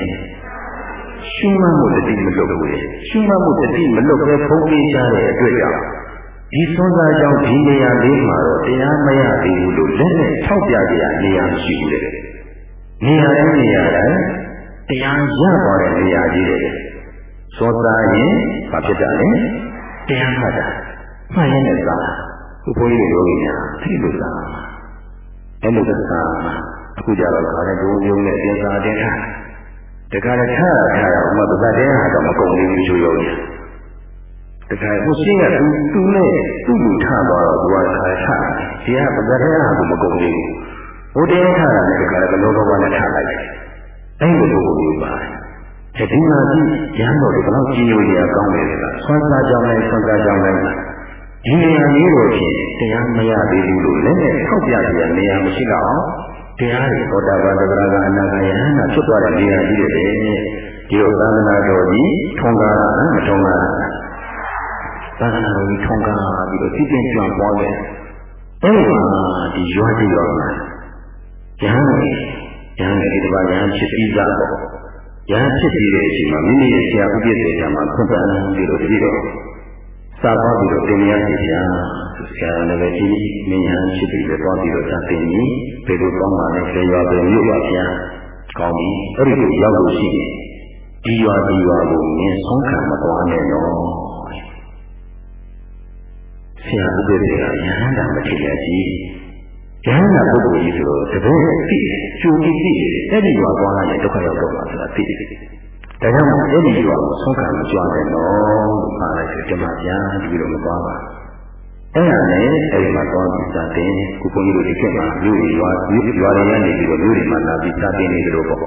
ရှုမှတ်မှုတတိမလွတ်ဘူးလေရှုမှတ်မှုတတိမလွတ်ပဲဖုံးပေးကြတဲ့အတွက်ကြောင့်ဒီသွန်သားကြောင့်ဒီနေရာလေးမှာတော့တရားမရသေးဘူးလို့လက်နဲ့ထောက်ပြကြရနေရာရှိဘူးလေ နေရာတိုင်းနေရာတိုင်းတရားရသွားတဲ့နေရာကြီးတယ်သောသားရင်ဘာဖြစ်တာလဲတရားမှတ်တာမှတ်ရင်းနဲ့သာခုဘုန်းကြီးတို့ယောဂီများသိလို့သာအဲ့လိုသာအခုကြတော့ခါတဲ့ဒုံယုံနဲ့တင်စာတင်ထားတခါတည်းထားထားရဥမပဇတ်တဲ့ဟာတော့မကုန်သေးဘူးချိုးယောဂီတခါကိုရှင်းကသူသူနဲ့သူ့လူထသွားတော့သူကခါထားဒီကပဇတ်တဲ့ဟာကမကုန်သေးဘူး ဟိုတင်းထားတာလည်းတခါတည်းဘလောဘောနဲ့ထားလိုက်တယ်အဲ့ဒီလိုပုဂ္ဂိုလ်မျိုးပါတယ်ဒီမှာဒီရဟန်းတော်တွေဘယ်လောက်ကြီးညိုရကောင်းတယ်လဲဆွမ်းစားကြောင်းလိုက်ဆွမ်းစားကြောင်းလိုက်ဒီနေရာလေးတော့ဖြင့်တရားမရသေးဘူးလို့လည်းနဲ့ထောက်ပြကြရနေရာမရှိတော့အောင်တရားတွေသောတာပန်သဂရကအနာဂယဟနာဖြစ်သွားတဲ့နေရာကြီးတွေဒီလိုသာသနာတော်ကြီးထုံကားမထုံကားသာသနာတော်ကြီးထုံကားပြီးတော့သိကျင်ကြွပွားတယ်အဲဒီမှာဒီရွာကြီးရောမှာ ယဟန်ယဟန်ဒီတပါယဟန်ဖြစ်ပြီးသားပေါ့ယဟန်ဖြစ်ပြီးတဲ့အချိန်မှာမိမိရဲ့ဆရာဥပ္ပဒေဆရာမှာခွင့်ပန်းပြီးတော့တတိတော့စာပါပြီးတော့တင်ရစီဆရာဆရာလည်းပဲဒီမင်းယဟန်ဖြစ်ပြီးတော့ပြီးတော့စာတင်ပြီးဘယ်လိုကောင်းပါလဲဆေရွာပဲမြို့ပါဗျာကောင်းပြီအဲ့ဒီလိုရောက်လို့ရှိရင်ဒီရွာဒီရွာကိုမြင်ဆုံးခံမသွားနဲ့တော့ဆရာဥပ္ပဒေကယဟန်တာမထေရကြီး ယဟန်တာပုဂ္ဂိုလ်ကြီးဆိုတော့တပည့်သိကျူပြီးသိအဲ့ဒီရွာသွားရင်ဒုက္ခရောက်တော့မှာဆိုတာသိတယ်ဒါကြောင့်အဲ့ဒီရွာကိုဆုံးခံမကြွတဲ့တော့လို့ပါလိုက်တယ်ဓမ္မဗျာဒီလိုမသွားပါအဲ့ဒါနဲ့အဲ့ဒီမှာသွားပြီးစတင်ခုဘုန်းကြီးတို့ဒီခေတ်မှာမြို့ရွာရွာတွေကနေပြီးတော့မြို့တွေမှာလာပြီးစတင်နေကြလို့ပေါ့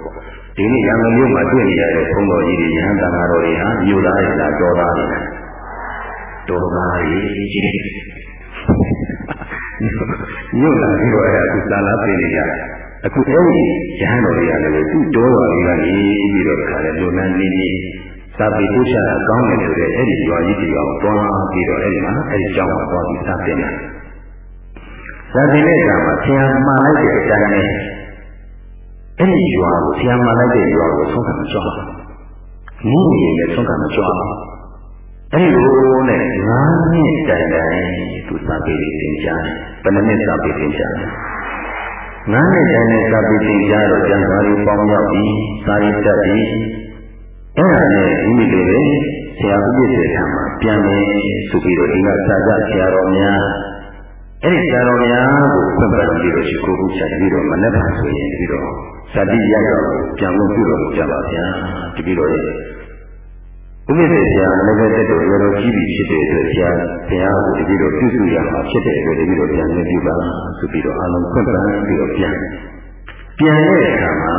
ဒီနေ့ရံမြို့မှာတွေ့နေရတဲ့ဘုန်းတော်ကြီးတွေယဟန်တန်ဃာတော်တွေဟာမြို့သားတွေလားတော်သားတွေလားတော်သားတွေကြီးတယ် မြို့လာပြီးတော့အဲ့ဒါသူသာလာပြင်နေရတယ်အခုအဲ့ဒီယဟန်တော်တွေကလည်းသူ့တော်တော်တွေကနေပြီးတော့ခါတယ်လူနန်းနေနေသာပေပုချတာကောင်းတယ်ဆိုတဲ့အဲ့ဒီရွာကြီးကြီးအောင်တွန်းပြီးတော့အဲ့ဒီမှာအဲ့ဒီကျောင်းမှာသွားပြီးသာပြင်တယ်။သာပြင်တဲ့အခါမှာဆရာမှားလိုက်တဲ့အတိုင်းနဲ့အဲ့ဒီရွာကိုဆရာမှားလိုက်တဲ့ရွာကိုဆုံးခံမကြွားဘူး။နည်းရည်နဲ့ဆုံးခံမကြွားဘူး။ အဲ့ဒီလိုနဲ့ငါးနှစ်တိုင်တိုင်သူစာပေတွေသင်ကြားတယ်ဘယ်နှစ်စာပေသင်ကြားလဲငါးနှစ်တိုင်တိုင်စာပေသင်ကြားတော့ကျန်စာတွေပေါင်းရောက်ပြီးစာရေးတတ်ပြီးအဲ့ဒါနဲ့ဒီမိလေးပဲဆရာဥပ္ပစေထံမှာပြန်မယ်ဆိုပြီးတော့ဒီကစာကြဆရာတော်များအဲ့ဒီဆရာတော်များကိုဖွင့်ပြပြီးတော့ရှိခိုးဖို့ဆက်ပြီးတော့မနေ့ကဆိုရင်ပြီးတော့ဇတိရရောက်ပြန်လို့ပြုတော်မူကြပါဗျာတပည့်တော်ရဲ့ ဥပ္ပဒေဆရာလည်းပဲတက်တော်တော်ကြီးပြီဖြစ်တဲ့အတွက်ဆရာဘုရားကိုတပည့်တော်ပြုစုရမှာဖြစ်တဲ့အတွက်တပည့်တော်ပြန်နေပြီပါဆိုပြီးတော့အလုံးဖွင့်ပြပြီးတော့ပြန်ပြန်တဲ့အခါမှာ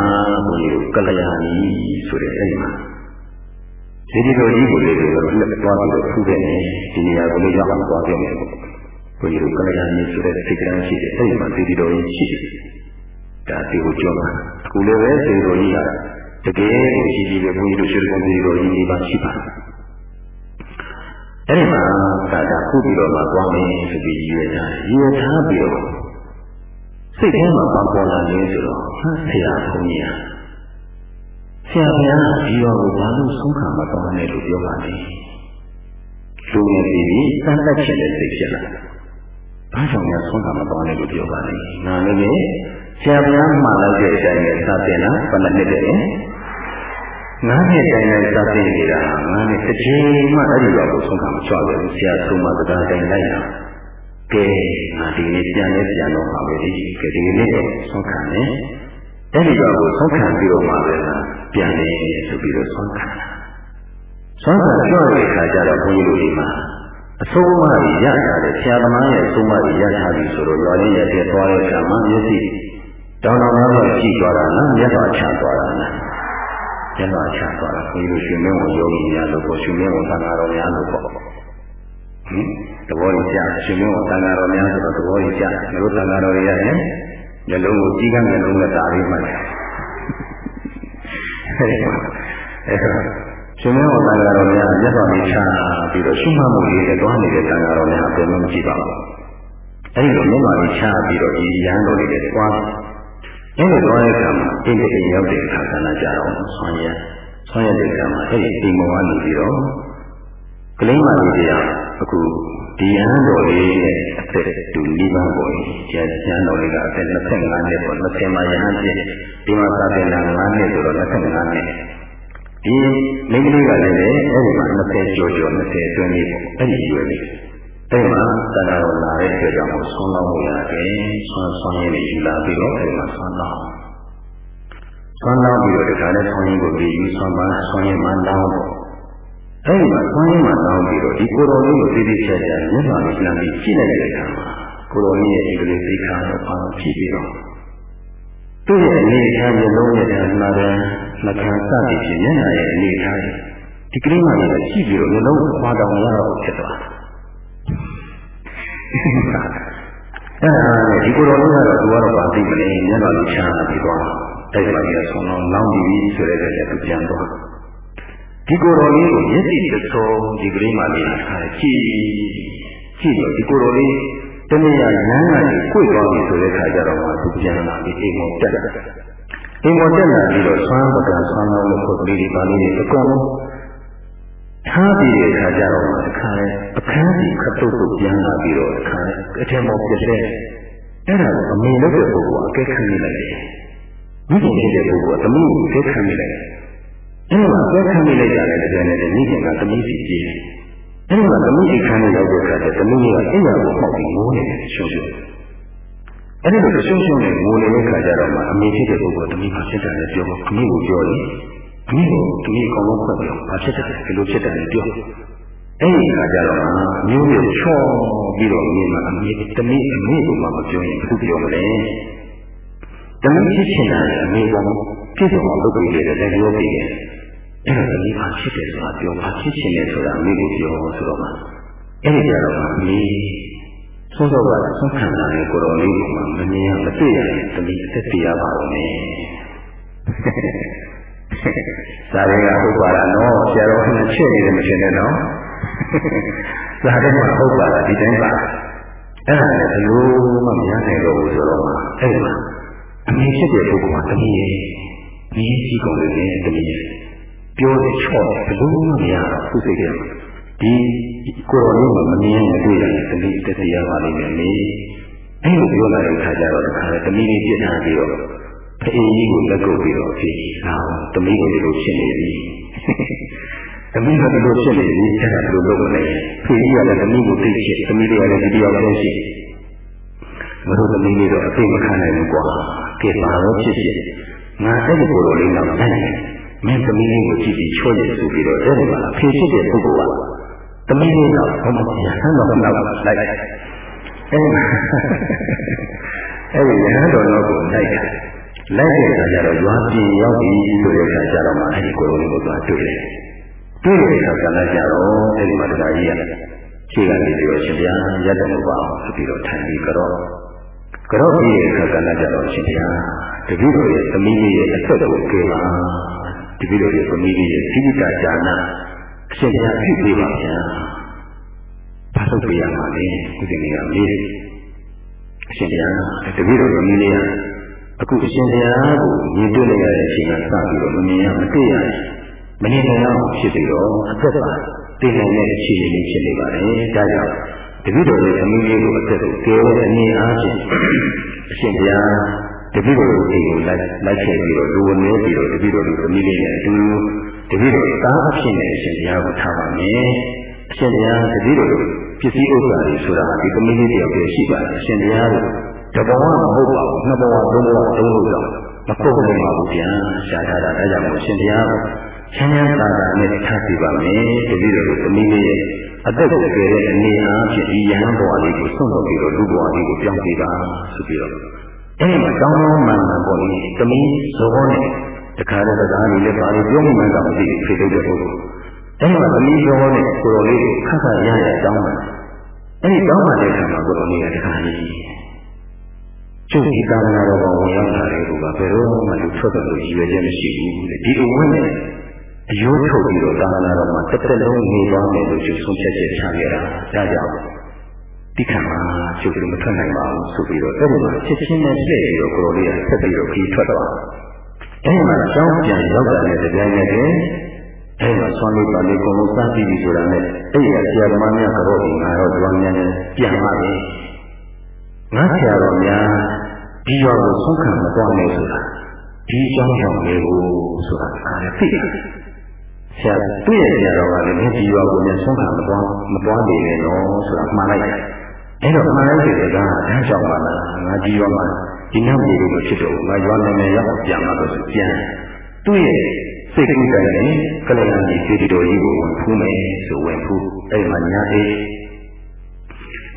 ဘုန်းကြီးတို့ကလျာဏီဆိုတဲ့အဲ့ဒီမှာဒီဒီတော်ကြီးကိုလည်းတော့လက်သွားပြီးတော့ဖူးခဲ့တယ်ဒီနေရာကိုလည်းရောက်အောင်သွားခဲ့တယ်ဘုန်းကြီးတို့ကလျာဏီဆိုတဲ့စိတ်ကလေးရှိတယ်အဲ့ဒီမှာဒီဒီတော်ကြီးရှိတယ်ဒါဒီကိုကြောတာအခုလည်းပဲဒီတော်ကြီးဟာတ ကယ်ကိုရှိရှိပဲဘုန်းကြီးတို့ရှိတဲ့ဒီတော်ကြီးဒီပါရှိပါအဲ့ဒီမှာဒါဒါခုပြီးတော့မှသွားမယ်ဆိုပြီးရည်ရွယ်ထားရည်ရွယ်ထားပြီးတော့စိတ်ထဲမှာပေါပေါ်လာနေဆိုတော့ဆရာဘုန်းကြီးဟာဆရာဘုရားဒီရောကိုဘာလို့ဆုံးခံမတော်နဲ့လို့ပြောပါလဲလူငယ်ပြည်ပြီးစမ်းသပ်ချင်တဲ့စိတ်ဖြစ်လာဘာကြောင့်လဲဆုံးခံမတော်နဲ့လို့ပြောပါလဲငါလည်းပဲ ဆရာဘုရားမှာလိုက်တဲ့အတိုင်းနဲ့စတင်လာဘယ်နှစ်နှစ်လဲငါးနှစ်တိုင်းနဲ့စတင်နေတာငါးနှစ်တစ်ချိန်မှအဲ့ဒီတော့ကိုဆုံးခံမချွတ်ဘူးဆရာဆုံးမစကားတိုင်းလိုက်တာကဲငါဒီနေ့ပြန်လဲပြန်တော့ပါပဲဒီကဲဒီနေ့တော့ဆုံးခံတယ်အဲ့ဒီတော့ကိုဆုံးခံပြီးတော့မှပဲလားပြန်နေဆိုပြီးတော့ဆုံးခံတာဆုံးခံပြောတဲ့အခါကျတော့ဘုန်းကြီးတို့ဒီမှာအဆုံးအမကြီးရတာလေဆရာသမားရဲ့အဆုံးအမကြီးရထားပြီဆိုတော့ရွာလေးရဲ့တဲ့သွားတဲ့အခါမှာမျက်စိ တောင်းတောင်းတော့ကြည့်သွားတာလားမျက်တော်ချသွားတာလားမျက်တော်ချသွားတာဘုန်းကြီးတို့ရှင်မင်းဝန်ယောဂီများလို့ပေါ့ရှင်မင်းဝန်သံဃာတော်များလို့ပေါ့ဟင်သဘောကျရှင်မင်းဝန်သံဃာတော်များဆိုတော့သဘောကျတို့သံဃာတော်တွေရတယ်မျက်လုံးကိုကြီးကမ်းမျက်လုံးနဲ့ဒါလေးမှတ်တယ်အဲဒါရှင်မင်းတော်တန်ဃာတော်များမျက်တော်လေးချပြီးတော့ရှုမှတ်မှုလေးနဲ့တွားနေတဲ့တန်ဃာတော်များအပြင်မကြည့်ပါဘူးအဲဒီလိုမျက်တော်လေးချပြီးတော့ဒီရဟန်းတော်လေးတွေတွား အဲဒီတွားတဲ့အခါမှာအင်းတိတ်ရောက်တဲ့အခါကလည်းကြတော့ဆွမ်းရဆွမ်းရတဲ့အခါမှာအဲဒီအိမ်မောကနေပြီးတော့ကလေးမလေးတရားအခုဒီရဟန်းတော်လေးရဲ့အသက်တူ၄ပါးပေါ်ရင်ကျန်ကျန်တော်လေးကအသက်25နှစ်ပေါ်20မှာရဟန်းဖြစ်ဒီမှာသာသနာ9နှစ်ဆိုတော့25နှစ်ဒီမိန်းကလေးကလည်းအဲ့ဒီမှာ20ကျော်ကျော်20အတွင်းလေးပေါ့အဲ့ဒီရွယ်လေး အဲ့မှာတဏှာတော်လာတဲ့အတွက်ကြောင့်ဆွမ်းလောင်းမှုရတယ်ဆွမ်းဆွမ်းရည်ယူလာပြီးတော့အဲ့ဒီမှာဆွမ်းလောင်းဆွမ်းလောင်းပြီးတော့ဒီကနေ့ဆွမ်းရည်ကိုပြီးယူဆွမ်းပါဆွမ်းရည်မှလောင်းတော့အဲ့ဒီမှာဆွမ်းရည်မှလောင်းပြီးတော့ဒီကိုယ်တော်လေးကိုသိသိချာချာမျက်မှောက်လေးလှမ်းပြီးကြည့်လိုက်တဲ့အခါမှာကိုယ်တော်ကြီးရဲ့အင်္ဂလိပ်သိက္ခာတော့ပါဖြစ်ပြီးတော့သူ့ရဲ့အနေအထားမျိုးလုံးရဲ့ဌာနတဲ့နှခမ်းစသည်ဖြင့်မျက်နှာရဲ့အနေအထားဒီကလေးမှလည်းရှိပြီးတော့မျိုးလုံးခွာတောင်ရတော့ဖြစ်သွား အဲ့ဒါနဲ့ဒီကိုယ်တော်လေးကတော့သူကတော့ပါသိမလဲမျက်နှာလေးချာပြီးသွားတိုက်ပါကြီးဆုံးတော့လောင်းပြီးဆိုတဲ့တည်းကပြန်သွားဒီကိုယ်တော်လေးကိုမျက်စိတစ်စုံဒီကလေးမှလေးခါကြည့်ကြည့်တော့ဒီကိုယ်တော်လေးတနည်းအားလမ်းကနေကိုယ်သွားပြီဆိုတဲ့ခါကျတော့မှသူပြန်လာပြီးအိမ်ပေါ်တက်တယ်အိမ်ပေါ်တက်လာပြီးတော့ဆွမ်းပကံဆွမ်းလောင်းလို့ပုဒ်ကလေးတွေပါလေးတွေအကုန်လုံး ထားပြီးတဲ့အခါကျတော့အခါလဲအခန်းကြီးခတုတ်ကိုပြန်လာပြီးတော့အခါလဲအထက်ပေါ်ပြတဲ့အဲ့ဒါကိုအမေလုပ်တဲ့ပုဂ္ဂိုလ်ကအကဲခံနေလိုက်တယ်မိခင်ဖြစ်တဲ့ပုဂ္ဂိုလ်ကသမီးကိုအကဲခံနေလိုက်တယ်အဲ့ဒါအကဲခံနေလိုက်တာလည်းတကယ်နဲ့မိခင်ကသမီးစီကြည့်တယ်အဲ့ဒါကသမီးအိတ်ခန်းနဲ့ရောက်တဲ့အခါကျသမီးကအိမ်ရကိုမှောက်ပြီးငိုနေတယ်ရှုံးရှုံးအဲ့ဒီလိုရှုံးရှုံးနဲ့ငိုနေတဲ့အခါကျတော့မှအမေဖြစ်တဲ့ပုဂ္ဂိုလ်သမီးကဖြစ်တယ်ပြောဖို့အမေကိုပြောတယ် အမေကိုသမီးအကောင်လုံးဖွင့်ပြောဘာဖြစ်တယ်ဒီလိုဖြစ်တယ်ပြောအဲ့ဒီအခါကျတော့မှမျိုးမျိုးချော့ပြီးတော့မြင်မှအမေသမီးအမေကိုမှမပြောရင်ဘူးပြောမလဲသမီးဖြစ်ချင်တာအမေကပြည့်စုံအောင်လုပ်ပြီးတယ်လည်းပြောပြီးတယ်အဲ့ဒါသမီးကဖြစ်တယ်ဆိုတာပြောပါဖြစ်ချင်တယ်ဆိုတာအမေကိုပြောဆိုတော့မှအဲ့ဒီကြတော့အမေဆုံးတော့ကဆုံးခံတာလေကိုတော်လေးကမမြင်ရမသိရရင်သမီးအသက်ပြရပါတော့မယ်။ ဒါတွေကဟုတ်ပါလားနော်ဆရာတော်ကချက်နေတယ်မရှင်နဲ့နော်။ဒါတွေကဟုတ်ပါလားဒီတိုင်းပါ။အဲ့ဒါလည်းဘယ်လိုမှမရနိုင်တော့ဘူးဆိုတော့မှအဲ့ဒါအမေဖြစ်တဲ့ပုဂ္ဂိုလ်ကတမီးရဲ့ဒီကြီးကုန်တယ်တမီးရဲ့ပြောတယ်ချော့ဘယ်လိုမှမရတော့သူစိတ်ထဲမှာဒီကိုယ်တော်လေးကမမြင်မတွေ့ရတဲ့တတိတတိယပါလိမ့်မယ်လေအဲ့လိုပြောလာတဲ့အခါကျတော့တခါတမီးလေးပြစ်ထားပြီးတော့ ဖအေးကြီးကိုလက်ကုပ်ပြီးတော့ဖြေဟာတမီးကိုလိုဖြစ်နေပြီတမီးကလိုဖြစ်နေပြီအဲ့ဒါလိုလုပ်မလဲဖေကြီးကလည်းတမီးကိုသိချင်တမီးလေးကလည်းဒီတရားပဲရှိမတို့သမီးလေးတော့အသိမခံနိုင်ဘူးကွာကဲပါတော့ဖြစ်ဖြစ်ငါအဲ့ဒီကိုယ်တော်လေးတော့နိုင်တယ်မင်းသမီးလေးကိုကြည့်ပြီးချောရဆိုပြီးတော့အဲ့ဒီမှာဖေဖြစ်တဲ့ပုဂ္ဂိုလ်ကသမီးလေးတော့ဘုမရဟန်းတော်ကနောက်လိုက်အဲ့အဲ့ဒီရဟန်းတော်တော့ကိုလိုက်တယ် လိုက်တဲ့အခါကျတော့ရွာပြင်ရောက်ပြီဆိုတဲ့အခါကျတော့မှအဲ့ဒီကိုယ်တော်လေးကိုသွားတွေ့တယ်တွေ့တဲ့အခါကလည်းကြတော့အဲ့ဒီမှာတရားကြီးရတယ်ခြေကနေပြီးတော့ရှင်ဗျာရက်တယ်မပါအောင်ဆိုပြီးတော့ထိုင်ပြီးကြောကြောပြီးတဲ့အခါကလည်းကြတော့ရှင်ဗျာတပည့်တော်ရဲ့သမီးလေးရဲ့အသက်ကိုကြွေးပါတပည့်တော်ရဲ့သမီးလေးရဲ့သီတိကကြာနာအရှင်ဗျာပြုပေးပါဗျာဘာလို့ပြရမှာလဲဒီကနေ့ကမေးတယ်အရှင်ဗျာတပည့်တော်သမီးလေးက အခုအရှင်ဗျာကိုမြင်တွေ့လိုက်ရတဲ့အချိန်ကစပြီးတော့မမြင်ရမတွေ့ရမနေနိုင်အောင်ဖြစ်ပြီးတော့အသက်ပါတည်နိုင်တဲ့အခြေအနေဖြစ်နေပါတယ်ဒါကြောင့်တပည့်တော်ရဲ့အမိလေးကိုအသက်ကိုကဲတဲ့အနေအားဖြင့်အရှင်ဘုရားတပည့်တော်ကိုအိမ်ကိုလိုက်လိုက်ခဲ့ပြီးတော့လူဝင်နေပြီးတော့တပည့်တော်တို့အမိလေးနဲ့အတူတပည့်တော်သားအဖြစ်နဲ့အရှင်ဘုရားကိုထားပါမယ်အရှင်ဘုရားတပည့်တော်တို့ပစ္စည်းဥစ္စာတွေဆိုတာဒီသမီးလေးတယောက်တည်းရှိပါတယ်အရှင်ဘုရား တို့တဘဝမဟုတ်ပါဘူးနှစ်ဘဝသုံးဘဝသုံးလို့တော့မပုတ်နိုင်ပါဘူးဗျာရှားထားတာဒါကြောင့်မို့အရှင်ဘုရားချမ်းသာသာနဲ့ထားပြပါမယ်တပည့်တော်တို့သမီးလေးရဲ့အသက်ကိုကြဲတဲ့အနေအားဖြင့်ဒီယဟန်ဘဝလေးကိုဆွန့်လွတ်ပြီးတော့လူဘဝလေးကိုပြောင်းပေးပါဆိုပြီးတော့အဲဒီမှာကောင်းကောင်းမှန်မှန်ပေါ်နေသမီးဇောနဲ့တခါတည်းစကားလေးလည်းပါလို့ပြောမှန်းတော့မသိဖြစ်တဲ့ပုဂ္ဂိုလ်အဲဒီမှာသမီးဇောနဲ့ကိုယ်တော်လေးကိုခက်ခက်ရရတောင်းတယ်အဲဒီတောင်းတဲ့အခါမှာကိုယ်တော်လေးကတခါကြီး ကျုပ်ဒီကာလနာတော်ကဝင်ရောက်လာတဲ့ဘုရားဘယ်တော့မှလူထွက်တယ်လို့ရည်ရွယ်ချက်မရှိဘူးတဲ့ဒီအဝန်းနဲ့အယိုးထုတ်ပြီးတော့သာသနာတော်မှာတစ်သက်လုံးနေသွားမယ်လို့ကျုပ်ဆုံးဖြတ်ချက်ချခဲ့တာဒါကြောင့်ဒီခါမှာကျုပ်ကမထွက်နိုင်ပါဘူးဆိုပြီးတော့အဲ့ဒီမှာချက်ချင်းနဲ့ပြည့်ပြီးတော့ကိုလိုလေးကဆက်ပြီးတော့ခီးထွက်သွားအဲ့ဒီမှာကျောင်းပြန်ရောက်တာနဲ့တရားနဲ့တည်းအဲ့မှာဆွမ်းလေးပါလေးကိုလုံးစားပြီးပြီဆိုတာနဲ့အဲ့ရဆရာသမားများကတော့ဒီငါတော့ကျွမ်းမြန်ပြန်လာတယ် ငါဆရာတော်များဒီရောကိုဆုံးခံမသွားနိုင်ဆိုတာဒီအကြောင်းကြောင့်လေကိုဆိုတာအားလည်းသိတယ်ဆရာသူ့ရဲ့ဆရာတော်ကလည်းဒီဒီရောကိုလည်းဆုံးခံမသွားမသွားနေနဲ့တော့ဆိုတာမှန်လိုက်တယ်အဲ့တော့မှန်လိုက်တဲ့ကဒါကြောင့်ပါလားငါဒီရောမှာဒီနောက်မျိုးကိုဖြစ်တော့ငါရွာနာမည်ရောက်ပြန်လာတော့ပြန်သူ့ရဲ့စိတ်ကူးတိုင်းနဲ့ကလျာဏီစီတီတော်ကြီးကိုဝင်ဖူးမယ်ဆိုဝင်ဖူးအဲ့မှာညာအေး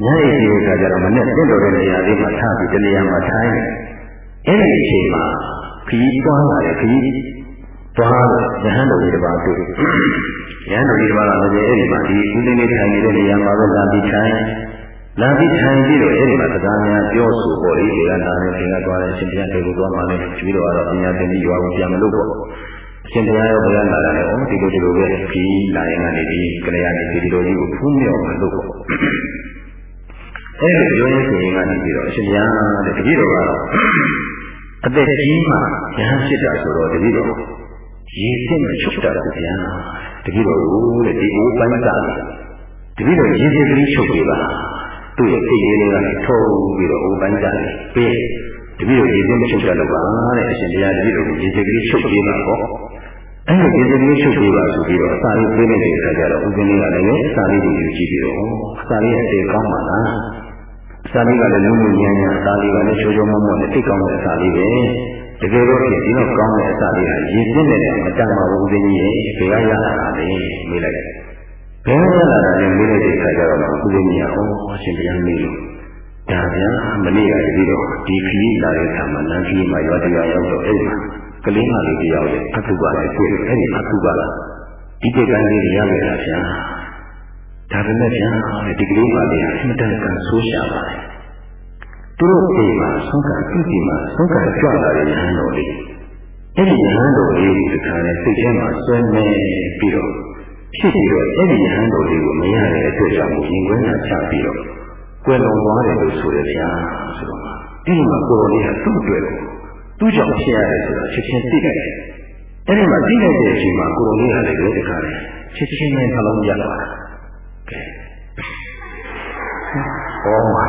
ညနေဒီကကြတော့မနဲ့တင့်တော်တဲ့နေရာလေးမှာထားပြီးတနေရာမှာထိုင်အဲ့ဒီအချိန်မှာခီးသွားလာတယ်ခီးသွားရဟန်းတော်ကြီးတစ်ပါးတွေ့ရဟန်းတော်ကြီးတစ်ပါးကလည်းအဲ့ဒီမှာဒီဦးသိန်းလေးထိုင်နေတဲ့နေရာမှာပဲလာပြီးထိုင်လာပြီးထိုင်ပြီးတော့အဲ့ဒီမှာစကားများပြောဆိုပေါ်လေးတွေကနာနေသင်္ကသွားတယ်ရှင်တရားတွေကိုသွားမှလည်းကျွေးတော့တော့ပညာသင်ပြီးရွာကိုပြန်မလို့ပေါ့ရှင်တရားရောဘုရားလာတယ်ဩဒီလိုဒီလိုပဲခီးလာရင်ကနေဒီကလျာဏီဒီလိုကြီးကိုဖူးမြော်မလို့ပေါ့ အဲ့ဒီပြောရင်းဆိုရင်ကနေပြီးတော့အရှင်ဘုရားတဲ့တပည့်တော်ကတော့အသက်ကြီးမှရဟန်းဖြစ်တာဆိုတော့တပည့်တော်ရေစစ်မချုပ်တာကိုဗျာတပည့်တော်ကိုတဲ့ဒီအိုးပိုင်းတာတပည့်တော်ရေစစ်ကလေးချုပ်ပြပါသူ့ရဲ့စိတ်လေးတွေကလည်းထုံးပြီးတော့အိုးပိုင်းတာပေးတပည့်တော်ရေစစ်မချုပ်တာလို့ပါတဲ့အရှင်ဘုရားတပည့်တော်ရေစစ်ကလေးချုပ်ပြပါပေါ့အဲ့ဒီရေစစ်ကလေးချုပ်ပြပါဆိုပြီးတော့အစာလေးပေးနေတဲ့အခါကျတော့ဦးဇင်းလေးကလည်းအစာလေးကိုယူကြည့်ပြီးတော့အစာလေးအသေးကောင်းပါလား စာလေးကလည်းလုံးဝဉာဏ်ညာစာလေးကလည်းချိုးချိုးမောမောနဲ့သိကောင်းတဲ့စာလေးပဲတကယ်တော့ဖြစ်ဒီတော့ကောင်းတဲ့အစာလေးဟာရည်ပြည့်နေတဲ့မတန်ပါဘူးဦးဇင်းကြီးရဲ့ဘယ်ကရလာတာလဲမေးလိုက်တယ်ဘယ်ကရလာတာလဲမေးလိုက်တဲ့အခါကျတော့ဦးဇင်းကြီးကဩအရှင်ဘုရားမေးလို့ဒါဗျာမနေ့ကတည်းကတော့ဒီခရီးလာတဲ့အခါမှာလမ်းကြီးမှာရွာတရားရောက်တော့အဲ့ဒီကလေးမလေးတယောက်ရဲ့အထုပါလေးတွေ့အဲ့ဒီအထုပါလားဒီတေကံလေးရရခဲ့တာဗျာ ဒါပေမဲ့ဗျာဒီကလေးပါလေအမှန်တန်ကန်ဆိုးရှာပါတယ်သူတို့အိမ်မှာဆုံးကပြုစီမှာဆုံးကကြွလာတဲ့ရဟန်းတော်လေးအဲ့ဒီရဟန်းတော်လေးဒီတစ်ခါနဲ့စိတ်ထဲမှာဆွဲနေပြီးတော့ဖြစ်ပြီးတော့အဲ့ဒီရဟန်းတော်လေးကိုမရတဲ့အတွက်ကြောင့်ရင်ခွင်းကချပြီးတော့ကွယ်လွန်သွားတယ်လို့ဆိုရဗျာဆိုတော့အဲ့ဒီမှာကိုယ်လေးကသူ့အတွက်သူ့ကြောင့်ဖြစ်ရတယ်ဆိုတာချက်ချင်းသိတယ်အဲ့ဒီမှာသိလိုက်တဲ့အချိန်မှာကိုယ်လေးကလည်းဒီတစ်ခါနဲ့ချက်ချင်းနဲ့နှလုံးရသွားတာကဲ ဟောမှာ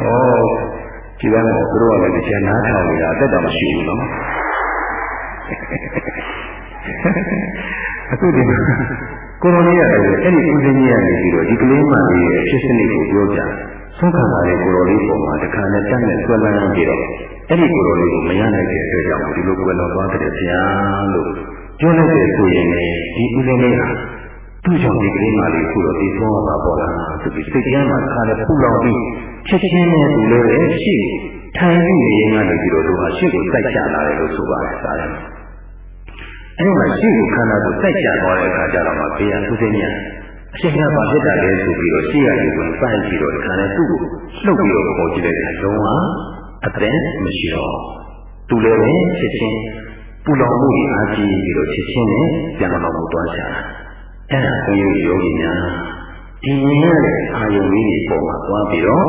ဟောဒီကနေ့သူတို့ကလည်းတရားနားထောင်နေတာအသက်တောင်မရှိဘူးနော်အခုဒီကိုရိုနီရတယ်အဲ့ဒီဦးဇင်းကြီးကနေပြီးတော့ဒီကလေးမလေးရဲ့ဖြစ်စနစ်ကိုပြောကြဆုံးခံလာတဲ့ကိုရိုလေးပုံမှာတခါနဲ့တက်နဲ့ဆွဲလန်းပြီးတော့အဲ့ဒီကိုရိုလေးကိုမရနိုင်တဲ့အတွက်ကြောင့်ဒီလိုကွယ်တော်သွားတဲ့ဗျာလို့ပြောလိုက်တဲ့ဆိုရင်လေဒီဦးဇင်းလေးဟာ သူ့ကြောင့်ဒီကလေးမလေးကိုတော့ဒီဆုံးမှာပေါ့လားသူဒီစိတ်ထဲမှာတခါနဲ့ပူလောင်ပြီးချက်ချင်းနဲ့သူလည်းပဲရှိထိုင်ပြီးနေရင်ကနေပြီးတော့သူဟာရှေ့ကိုစိုက်ချလာတယ်လို့ဆိုပါတယ်ဒါလည်းအဲ့မှာရှေ့ကိုခန္ဓာကိုစိုက်ချသွားတဲ့အခါကျတော့မှဘေးရန်သူစိညာအရှင်ကဘာဖြစ်တာလဲဆိုပြီးတော့ရှေ့ရည်ကိုပန့်ပြီးတော့ဒီခါနဲ့သူ့ကိုလှုပ်ပြီးတော့ပေါ်ကြည့်တဲ့အခါလုံးဝအသက်မရှိတော့သူလည်းပဲချက်ချင်းပူလောင်မှုကြီးအားကြီးပြီးတော့ချက်ချင်းနဲ့ပြန်တော်မူသွားကြတာ အဲ့ဒါကိုယောဂီများဒီမြင်ရတဲ့အာယုန်ကြီးပုံမှာသွားပြီးတော့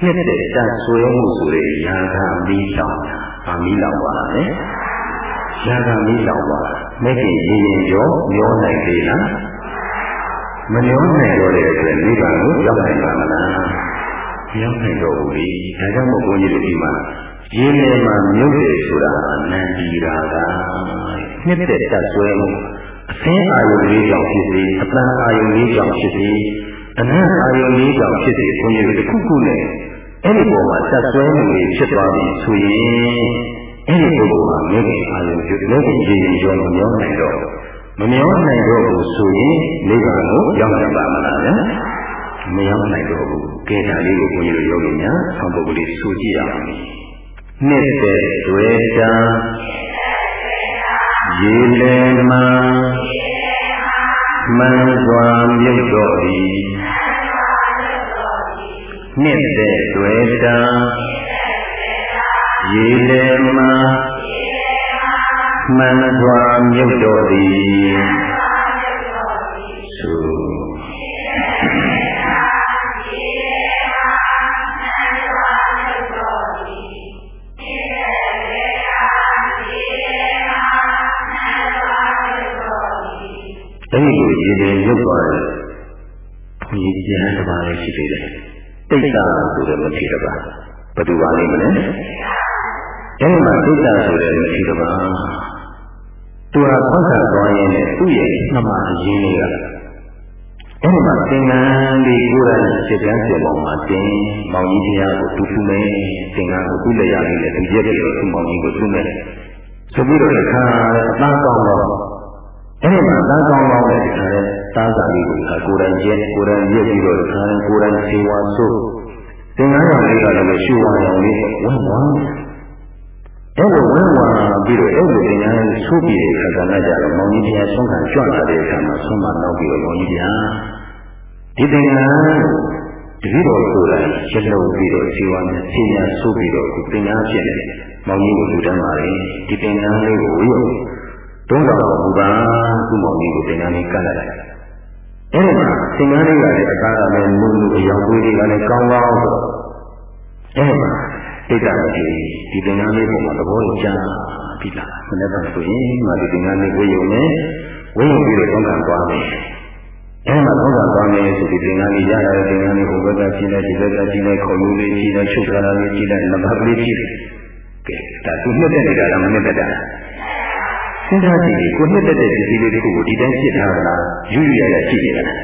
နှစ်တဲ့တတ်ဆွဲမှုဆိုတဲ့ရာဂမီးလောင်တာ။ဗာမီးလောင်ပါလားလေ။ရာဂမီးလောင်ပါမဲ့ခင်ရင်ရင်ရောမျောနိုင်သေးလား။မမျောနိုင်တော့တဲ့အတွက်နိဗ္ဗာန်ကိုရောက်နိုင်ပါမလား။ရောက်နိုင်တော့ဘူးလေ။ဒါကြောင့်မို့ဘုန်းကြီးတို့ဒီမှာရင်းနေမှာမြုပ်တယ်ဆိုတာနန္ဒီရာဂနှစ်တဲ့တတ်ဆွဲမှု အသင်းအာယုန်လေးကြောင့်ဖြစ်စေအပန်းအာယုန်လေးကြောင့်ဖြစ်စေအနတ်အာယုန်လေးကြောင့်ဖြစ်စေဘုန်းကြီးတို့တစ်ခုခုနဲ့အဲ့ဒီပုံမှာဆက်ဆွဲမှုတွေဖြစ်သွားပြီဆိုရင်အဲ့ဒီပုဂ္ဂိုလ်ဟာမြေကြီးအာယုန်ပြုလက်ရှိရည်ရောမမျောနိုင်တော့မမျောနိုင်တော့ဘူးဆိုရင်နိဗ္ဗာန်ကိုရောက်နိုင်ပါမလားဗျာမရောက်နိုင်တော့ဘူးကဲဒါလေးကိုဘုန်းကြီးတို့ယောဂီများဆောင်းပုဂ္ဂိုလ်လေးဆိုကြည့်ရအောင်နှစ်တဲ့တွေ့တာ ရေလေမှာမှန်စွာမြုပ်တော်သည်နှစ်တဲ့တွေ့တာရေလေမှာမှန်စွာမြုပ်တော်သည်သု အဲ့ဒီလိုရေတယ်ရုပ်သွားတယ်ဘုန်းကြီးကျမ်းတစ်ပါးလေးရှိသေးတယ်တိတ်တာဆိုတဲ့မဖြစ်တပါဘယ်သူပါလိမ့်မလဲအဲ့ဒီမှာတိတ်တာဆိုတဲ့မဖြစ်တပါသူဟာဆောက်ဆံသွားရင်းနဲ့သူ့ရဲ့နှမအရင်းလေးကအဲ့ဒီမှာသင်္ကန်းလေးကိုယ်တိုင်စိတ်ပြန်စေပေါ်မှာတင်မောင်ကြီးတရားကိုတူတူမယ်သင်္ကန်းကိုသူ့လက်ရလေးနဲ့သူရက်ပြီးတော့သူ့မောင်ကြီးကိုတူမယ်ဆိုပြီးတော့အခါအသားကောင်းတော့ အဲ့ဒီမှာသားကောင်းကောင်းနဲ့ဒီခါတဲ့သားစာလေးကိုကိုယ်တိုင်ကျဲကိုယ်တိုင်ရစ်ပြီးတော့ဒီခါတဲ့ကိုယ်တိုင်ခြေဝါဆိုးသင်္ကန်းရောင်လေးကလည်းရှူဝါရောင်လေးဝန်းဝန်းအဲ့လိုဝန်းဝန်းပြီးတော့အဲ့လိုသင်္ကန်းဆိုးပြီးတဲ့ခါကလည်းကြတော့မောင်ကြီးတရားဆုံးခံကြွလာတဲ့အခါမှာဆုံးမနောက်ပြီးတော့မောင်ကြီးတရားဒီသင်္ကန်းတတိတော်ကိုယ်တိုင်ရှင်းလို့ပြီးတော့ခြေဝါနဲ့ခြေညာဆိုးပြီးတော့သင်္ကန်းဖြစ်နေမောင်ကြီးကိုလူတန်းပါလေဒီသင်္ကန်းလေးကိုဝိ ယသုံးဆောင်တော်မူပါသူ့မောင်ကြီးကိုသင်္ကန်းလေးကတ်လိုက်တယ်။အဲဒီမှာသင်္ကန်းလေးကလည်းအကားကလည်းနုနုအယောင်သွေးတွေကလည်းကောင်းကောင်းဆိုတော့အဲဒီမှာတိတ်တာမရှိဒီသင်္ကန်းလေးပေါ်မှာသဘောကျပြီလားမနေ့ကဆိုရင်ငါဒီသင်္ကန်းလေးဝေယုံနဲ့ဝေယုံပြီးတော့သုံးဆောင်သွားမယ်။အဲဒီမှာသုံးဆောင်သွားမယ်ဆိုဒီသင်္ကန်းလေးရရတဲ့သင်္ကန်းလေးဟိုဘက်ကကြည့်လိုက်ဒီဘက်ကကြည့်လိုက်ခေါ်ယူလေးကြည့်လိုက်ချုပ်ထားတာလေးကြည့်လိုက်နံပါတ်လေးကြည့်လိုက်ကဲဒါသူနှစ်သက်နေတာလားမနှစ်သက်တာလား စဉ်းစားကြည့်လေကိုနှစ်သက်တဲ့ပစ္စည်းလေးတစ်ခုကိုဒီတိုင်းဖြစ်ထားတာယူရရကြည့်ရတာ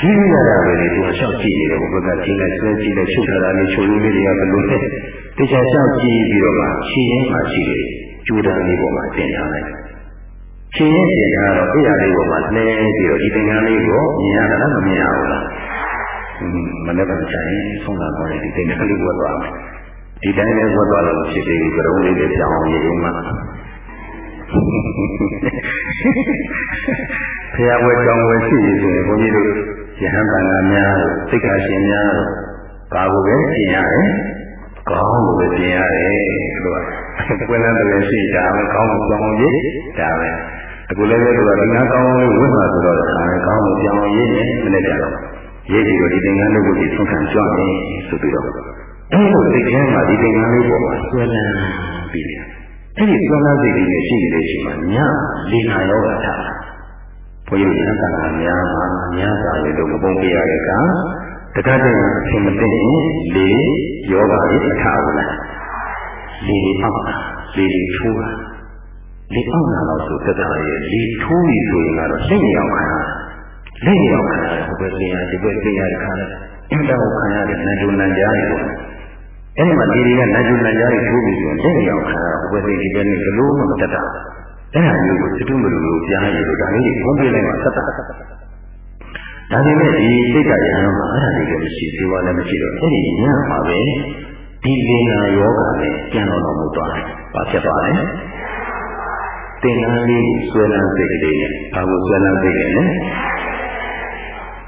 ယူရရပဲလေသူအလျှောက်ကြည့်နေတယ်ဘုရားကြည့်လိုက်ဆွဲကြည့်လိုက်ချုပ်ထားတာလေးချုပ်ရင်းလေးတွေကဘယ်လိုလဲတခြားလျှောက်ကြည့်ပြီးတော့မှခြေရင်းမှာရှိတယ်ကျူတန်းလေးပေါ်မှာတင်ထားလိုက်ခြေရင်းတင်ထားတော့အဲ့ရလေးပေါ်မှာလဲပြီးတော့ဒီသင်္ကန်းလေးကိုမြင်ရတာလားမမြင်ရဘူးလားမနေ့ကကြာရင်ဆုံးတာပေါ်တယ်ဒီသင်္ကန်းလေးဝတ်သွားမယ်ဒီတိုင်းလည်းဝတ်သွားလို့ဖြစ်သေးဘူးကရုံးလေးတွေပြောင်းအောင်ရေးမှ ဖရာဝဲကြောင်းဝဲရှိရဆိုရင်ဘုန်းကြီးတို့ယဟန်တန်ဃာများသိက္ခာရှင်များဘာကိုပဲကျင်ရတယ်ကောင်းကိုပဲကျင်ရတယ်လို့ကွယ်လန်းတယ်ရှိတာပဲကောင်းကိုကြောင်းရေးဒါပဲအခုလည်းလည်းသူကဒီငါကောင်းလေးဝတ်မှာဆိုတော့ဒါပဲကောင်းကိုကြောင်းရေးနေမနေ့ကတော့ရေးပြီးတော့ဒီသင်္ကန်းလေးကိုဒီဆုံးခံကြွနေဆိုပြီးတော့အဲ့လိုသိကျမ်းမှာဒီသင်္ကန်းလေးပေါ်မှာဆွဲလန်းပြီးတယ် အဲ့ဒီသွမ်းသားစိတ်လေးနဲ့ရှိနေတဲ့အချိန်မှာညလေနာယောဂထားဘဘုန်းကြီးတို့ဉာဏ်သာများမှာဉာဏ်သာရလို့ပုံပြရတဲ့အခါတက္ကသိုလ်အဖြစ်မသိရင်လေယောဂရဲ့အထာဝလာလေအောက်လေထိုးတာလေအောက်လာတော့ဆိုတက်တာရဲ့လေထိုးပြီဆိုရင်ကတော့စိတ်ရောက်ခါလက်ရောက်ခါဟိုဘက်ပြင်ရဒီဘက်ပြင်ရခါအင်းတော့ခံရတဲ့နန္ဒုနန္ကြားတွေ အဲ့ဒီမှာဒီတွေကနန္ဒုနန္ကြားတွေထိုးပြီဆိုရင်လက်ရောက်ခါဟိုဘက်ဒီဘက်နဲ့ဘလို့မှမတက်တာအဲ့ဒါမျိုးကိုစတုမလူလိုကြားရလို့ဒါလေးကိုဘုံပြလိုက်မှသက်တာဒါပေမဲ့ဒီစိတ်ကရဟန်းမှာအဲ့ဒါလေးလည်းမရှိသေးပါလည်းမရှိတော့အဲ့ဒီညမှာပဲဒီလင်္ကာယောဂနဲ့ပြန်တော်တော်မူသွားတယ်။ဘာဖြစ်သွားလဲ။သင်္ကန်းလေးကိုဆွဲလန်းစိတ်ကလေးနဲ့ဘာကိုဆွဲလန်းစိတ်ကလေးနဲ့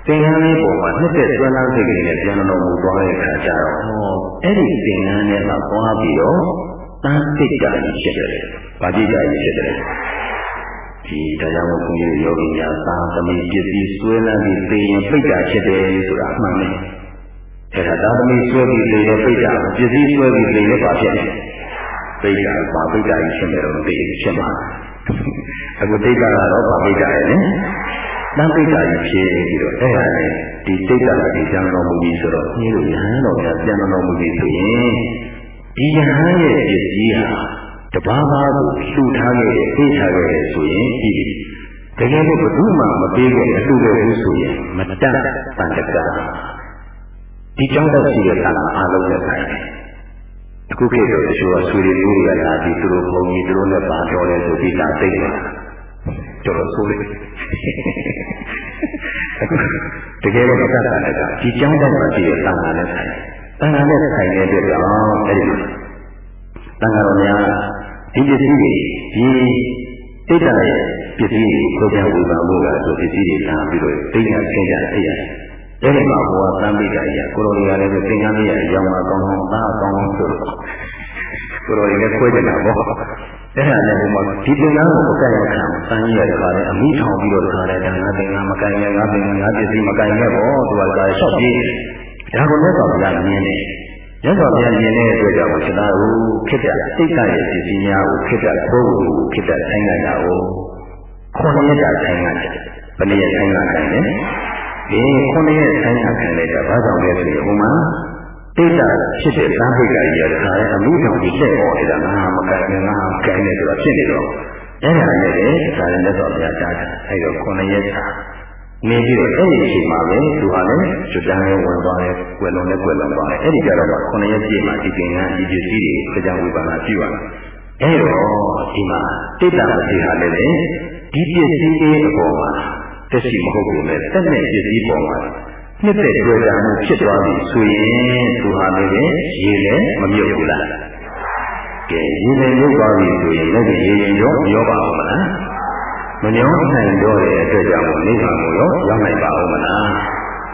သင်္ကန်းလေးပေါ်မှာနှစ်သက်ဆွဲလန်းစိတ်ကလေးနဲ့ပြန်တော်မူသွားတဲ့အခါကျတော့ဟောအဲ့ဒီသင်္ကန်းနဲ့မှသွားပြီးတော့တန်စိတ်ကကြီးဖြစ်တယ်။ဘာကြည့်ကြကြီးဖြစ်တယ်။ဒီတရားတော်ဘုန်းကြီးယောဂီများသာသမီပစ္စည်းဆွဲလန်းပြီးသိရင်ပိတ်တာဖြစ်တယ်ဆိုတာအမှန်ပဲ။အဲ့ဒါသာသမီဆွဲပြီးလေတော့ပိတ်တာပစ္စည်းဆွဲပြီးလေတော့ဘာဖြစ်လဲပိတ်တာဘာပိတ်တာကြီးဖြစ်နေတော့သိဖြစ်မှာအခုတိတ်တာကတော့ဘာပိတ်တာလဲ တန်ပိတ်တာကြီးဖြစ်ပြီးတော့အဲ့ဒါနဲ့ဒီတိတ်တာကဒီကျမ်းတော်မူကြီးဆိုတော့ဒီလိုရဟန်းတော်များကျမ်းတော်မူကြီးဆိုရင်ဒီရဟန်းရဲ့ပစ္စည်းဟာတဘာဘာကိုလှူထားခဲ့တဲ့သိထားခဲ့တဲ့ဆိုရင်ဒီတကယ်လို့ဘုသူမှမပေးခဲ့အလှူခဲ့ဘူးဆိုရင်မတတ်တန်တကာဒီကြောင့်တော့ရှိတဲ့ကာလအားလုံးနဲ့ဆိုင်တယ်။အခုခေတ်တော့တချို့ကဆွေတွေမျိုးတွေကလာပြီးသူတို့ဘုံကြီးသူတို့နဲ့ပါတော်တယ်ဆိုပြီးလာသိတယ်။ တော်တော်ဆိုးလေ။အခုတကယ်တော့ကတ္တတာကဒီကြောင့်တော့ရှိတဲ့ကာလနဲ့ဆိုင်တယ်။တန်ခါနဲ့ဆိုင်တဲ့အတွက်ကြောင့်အဲဒီတန်ခါတော်များဒီပစ္စည်းတွေဒီတိတ္တရဲ့ပစ္စည်းကိုကိုယ်ပြန်ဝေဖန်ဖို့ကဆိုပစ္စည်းတွေလာပြီးတော့သိညာဆင်းကြအဲ့ရအဲ့ဒီမှာဘုရားသံပိကကြီးကိုရိုနီကလည်းသင်္ကန်းလေးရရောင်းမှာကောင်းကောင်းသားကောင်းကောင်းဆိုတော့ကိုရိုနီလည်းခွဲကြတာပေါ့ အဲ့ဒါနဲ့ဘုမဒီသင်္ကန်းကိုမကင်ရခံတန်းကြီးရတဲ့ခါလဲအမိထောင်ပြီးတော့ခါလဲငါသင်္ကန်းမကင်ရငါသင်္ကန်းငါပစ္စည်းမကင်ရပေါ့သူကလည်းလျှော့ပြေးဒါကိုလည်းတော့ဗျာမြင်တယ်ရသော်ဗျာမြင်တဲ့အတွက်ကြောင့်သနာကိုဖြစ်တဲ့စိတ်ကရဲ့ပစ္စည်းများကိုဖြစ်တဲ့ပုဂ္ဂိုလ်ကိုဖြစ်တဲ့ဆိုင်တာကိုခွန်ရတာဆိုင်တာဘယ်နည်းဆိုင်တာဆိုင်လဲဒီခုနှစ်ရက်ဆိုင်ရခံလိုက်တာဘာကြောင့်လဲဆိုရင်ဟိုမှာ တိတ်တာဖြစ်တဲ့သံဖိတ်ကကြီးရတာအမှုတော်ကြီးလက်ပေါ်နေတာငါမကင်ငါကင်နေဆိုတာဖြစ်နေတော့အဲ့ဒါနဲ့လေဒါလည်းလက်တော်ပြတာအဲ့တော့ခုနှစ်ရက်စာနေပြီးတော့အဲ့ဒီအချိန်မှာပဲသူဟာလည်းကျွတ်တန်းလေးဝင်သွားတယ်၊ကွယ်လွန်လည်းကွယ်လွန်သွားတယ်။အဲ့ဒီကြတော့မှခုနှစ်ရက်ပြည့်မှာဒီပင်ကဒီပစ္စည်းတွေကြာဝိပါဒပြုရတာ။အဲ့တော့ဒီမှာတိတ်တာမရှိဟာလည်းဒီပစ္စည်းတွေအပေါ်မှာတက်ရှိမဟုတ်ဘူးလေတက်တဲ့ပစ္စည်းပေါ်မှာ နှစ်သက်တွေ့တာမှုဖြစ်သွားပြီဆိုရင်သူဟာလည်းရေလည်းမမြုပ်ဘူးလားကဲရေလည်းမြုပ်သွားပြီဆိုရင်လည်းရေရင်ရောမရောပါဘူးမလားမညောနိုင်တော့တဲ့အတွက်ကြောင့်နိဗ္ဗာန်ကိုရောရောက်နိုင်ပါဦးမလား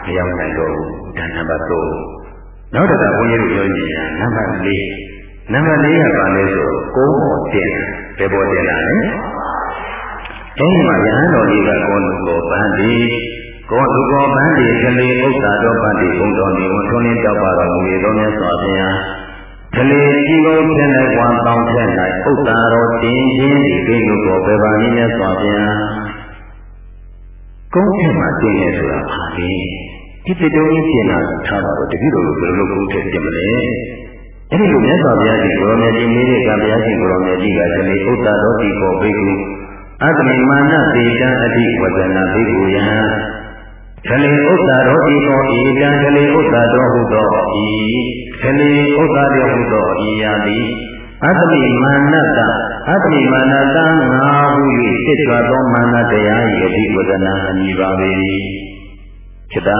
မရောက်နိုင်တော့ဘူးဒါနံပါတ်3နောက်တစ်ခါဘုန်းကြီးတို့ပြောကြည့်ရင်နံပါတ်4နံပါတ်4ကဘာလဲဆိုကိုးပေါ်တင်ဘယ်ပေါ်တင်တာလဲအဲဒီမှာယဟန်တော်ကြီးကကောလူကိုပန်းဒီ ကောလူကိုပန်းဒီကလေးဥစ္စာတော်ပန်းဒီဘုံတော်ဒီဝန်ထွန်းလင်းတောက်ပါတော်မူ၏တော်မြတ်စွာဘုရားကလေးကြီးကိုဖြစ်လိုက်ဝါတောင်းဖြစ်လိုက်ဥစ္စာတော်တင်ခြင်းဒီကိလူကိုပဲပါနည်းမြတ်စွာဘုရားကုန်းထက်မှာတင်ရဆိုတာပါလေဒီတတော်ကြီးပြင်လာထားတာတော့တတိတော်လိုဘယ်လိုလုပ်ဖို့ထည့်ပြမလဲအဲ့ဒီလိုမြတ်စွာဘုရားကြီးကိုရောမြတ်ကြီးမိတဲ့ကံဘုရားရှင်ကိုရောမြတ်ကြီးကကလေးဥစ္စာတော်ဒီကိုဘိက္ခုအတ္တမိမာနသေတံအတိဝဇနာဘိက္ခုယံ ခလေဥစ္စာတော်ဤသောဤကံခလေဥစ္စာတော်ဟုသောဤခလေဥစ္စာတော်ဟုသောဤယာတိအတ္တမိမာနတအတ္တမိမာနတငါဟု၍ဖြစ်သွားသောမာနတရား၏အတိဝဇနာအမည်ပါပေ။ဖြစ်တာ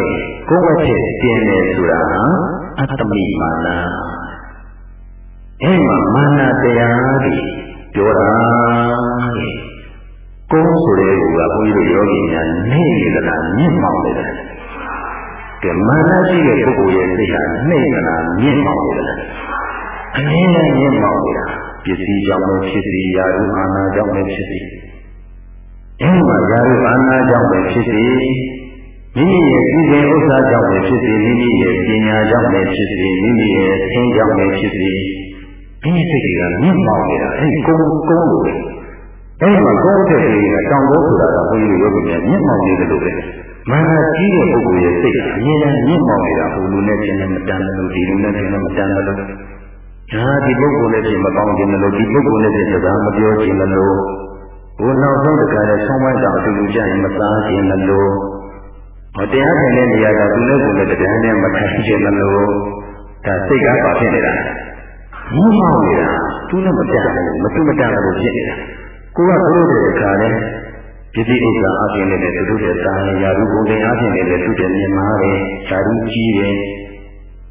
တဲ့ကိုယ်ဝတ်ဖြစ်ပြင်းနေဆိုတာဟာအတ္တမိမာနအဲ့မှာမာနတရားသည်ပြောတာတဲ့ ကိုယ်ဆိုတဲ့ကူကဘုန်းကြီးတို့ယောဂီများနေနေသလားမြင့်မောက်နေတယ်ကဲမာနရှိတဲ့ပုဂ္ဂိုလ်ရဲ့စိတ်ဟာနှိမ့်သလားမြင့်မောက်နေတယ်အနည်းနဲ့မြင့်မောက်နေတာပစ္စည်းကြောင့်ပဲဖြစ်စီယာရုအာနာကြောင့်ပဲဖြစ်စီအဲဒီမှာယာရုအာနာကြောင့်ပဲဖြစ်စီမိမိရဲ့ဒီစဉ်ဥစ္စာကြောင့်ပဲဖြစ်စီမိမိရဲ့ပညာကြောင့်ပဲဖြစ်စီမိမိရဲ့သင်ကြောင့်ပဲဖြစ်စီမိမိစိတ်ကမြင့်မောက်နေတာအဲဒီကုန်းကုန်းလို့ အဲဒီမှာကောင်းတဲ့စိတ်ကတောင်ပေါ်ဆိုတာကဘုန်းကြီးတို့ယောဂီများမျက်မှောက်နေတယ်လို့ပဲမာနကြီးတဲ့ပုဂ္ဂိုလ်ရဲ့စိတ်ကအမြဲတမ်းမျက်မှောက်နေတာဟိုလူနဲ့ချင်းနဲ့မတန်လို့ဒီလူနဲ့ချင်းနဲ့မတန်လို့ဟာဒီပုဂ္ဂိုလ်နဲ့ချင်းမကောင်းခြင်းလို့ဒီပုဂ္ဂိုလ်နဲ့ချင်းစကားမပြောခြင်းလို့ဘုနောက်ဆုံးတခါလဲဆောင်းဝိုင်းတောင်အတူတူကြရင်မစားခြင်းလို့ဟောတရားထိုင်တဲ့နေရာကသူနဲ့ကိုယ်နဲ့တရားနဲ့မခံခြင်းလို့ဒါစိတ်ကပါဖြစ်နေတာမမောက်နေတာသူနဲ့မတန်ဘူးမတူမတန်ဘူးဖြစ်နေတာ ကိုကသူတို့တဲ့အခါလဲပစ္စည်းဥစ္စာအပြင်နဲ့သူတို့တဲ့တာယာရုဘုံတင်အပြင်နဲ့သူတို့မြင်မာတယ်ဓာရုကြီးတယ်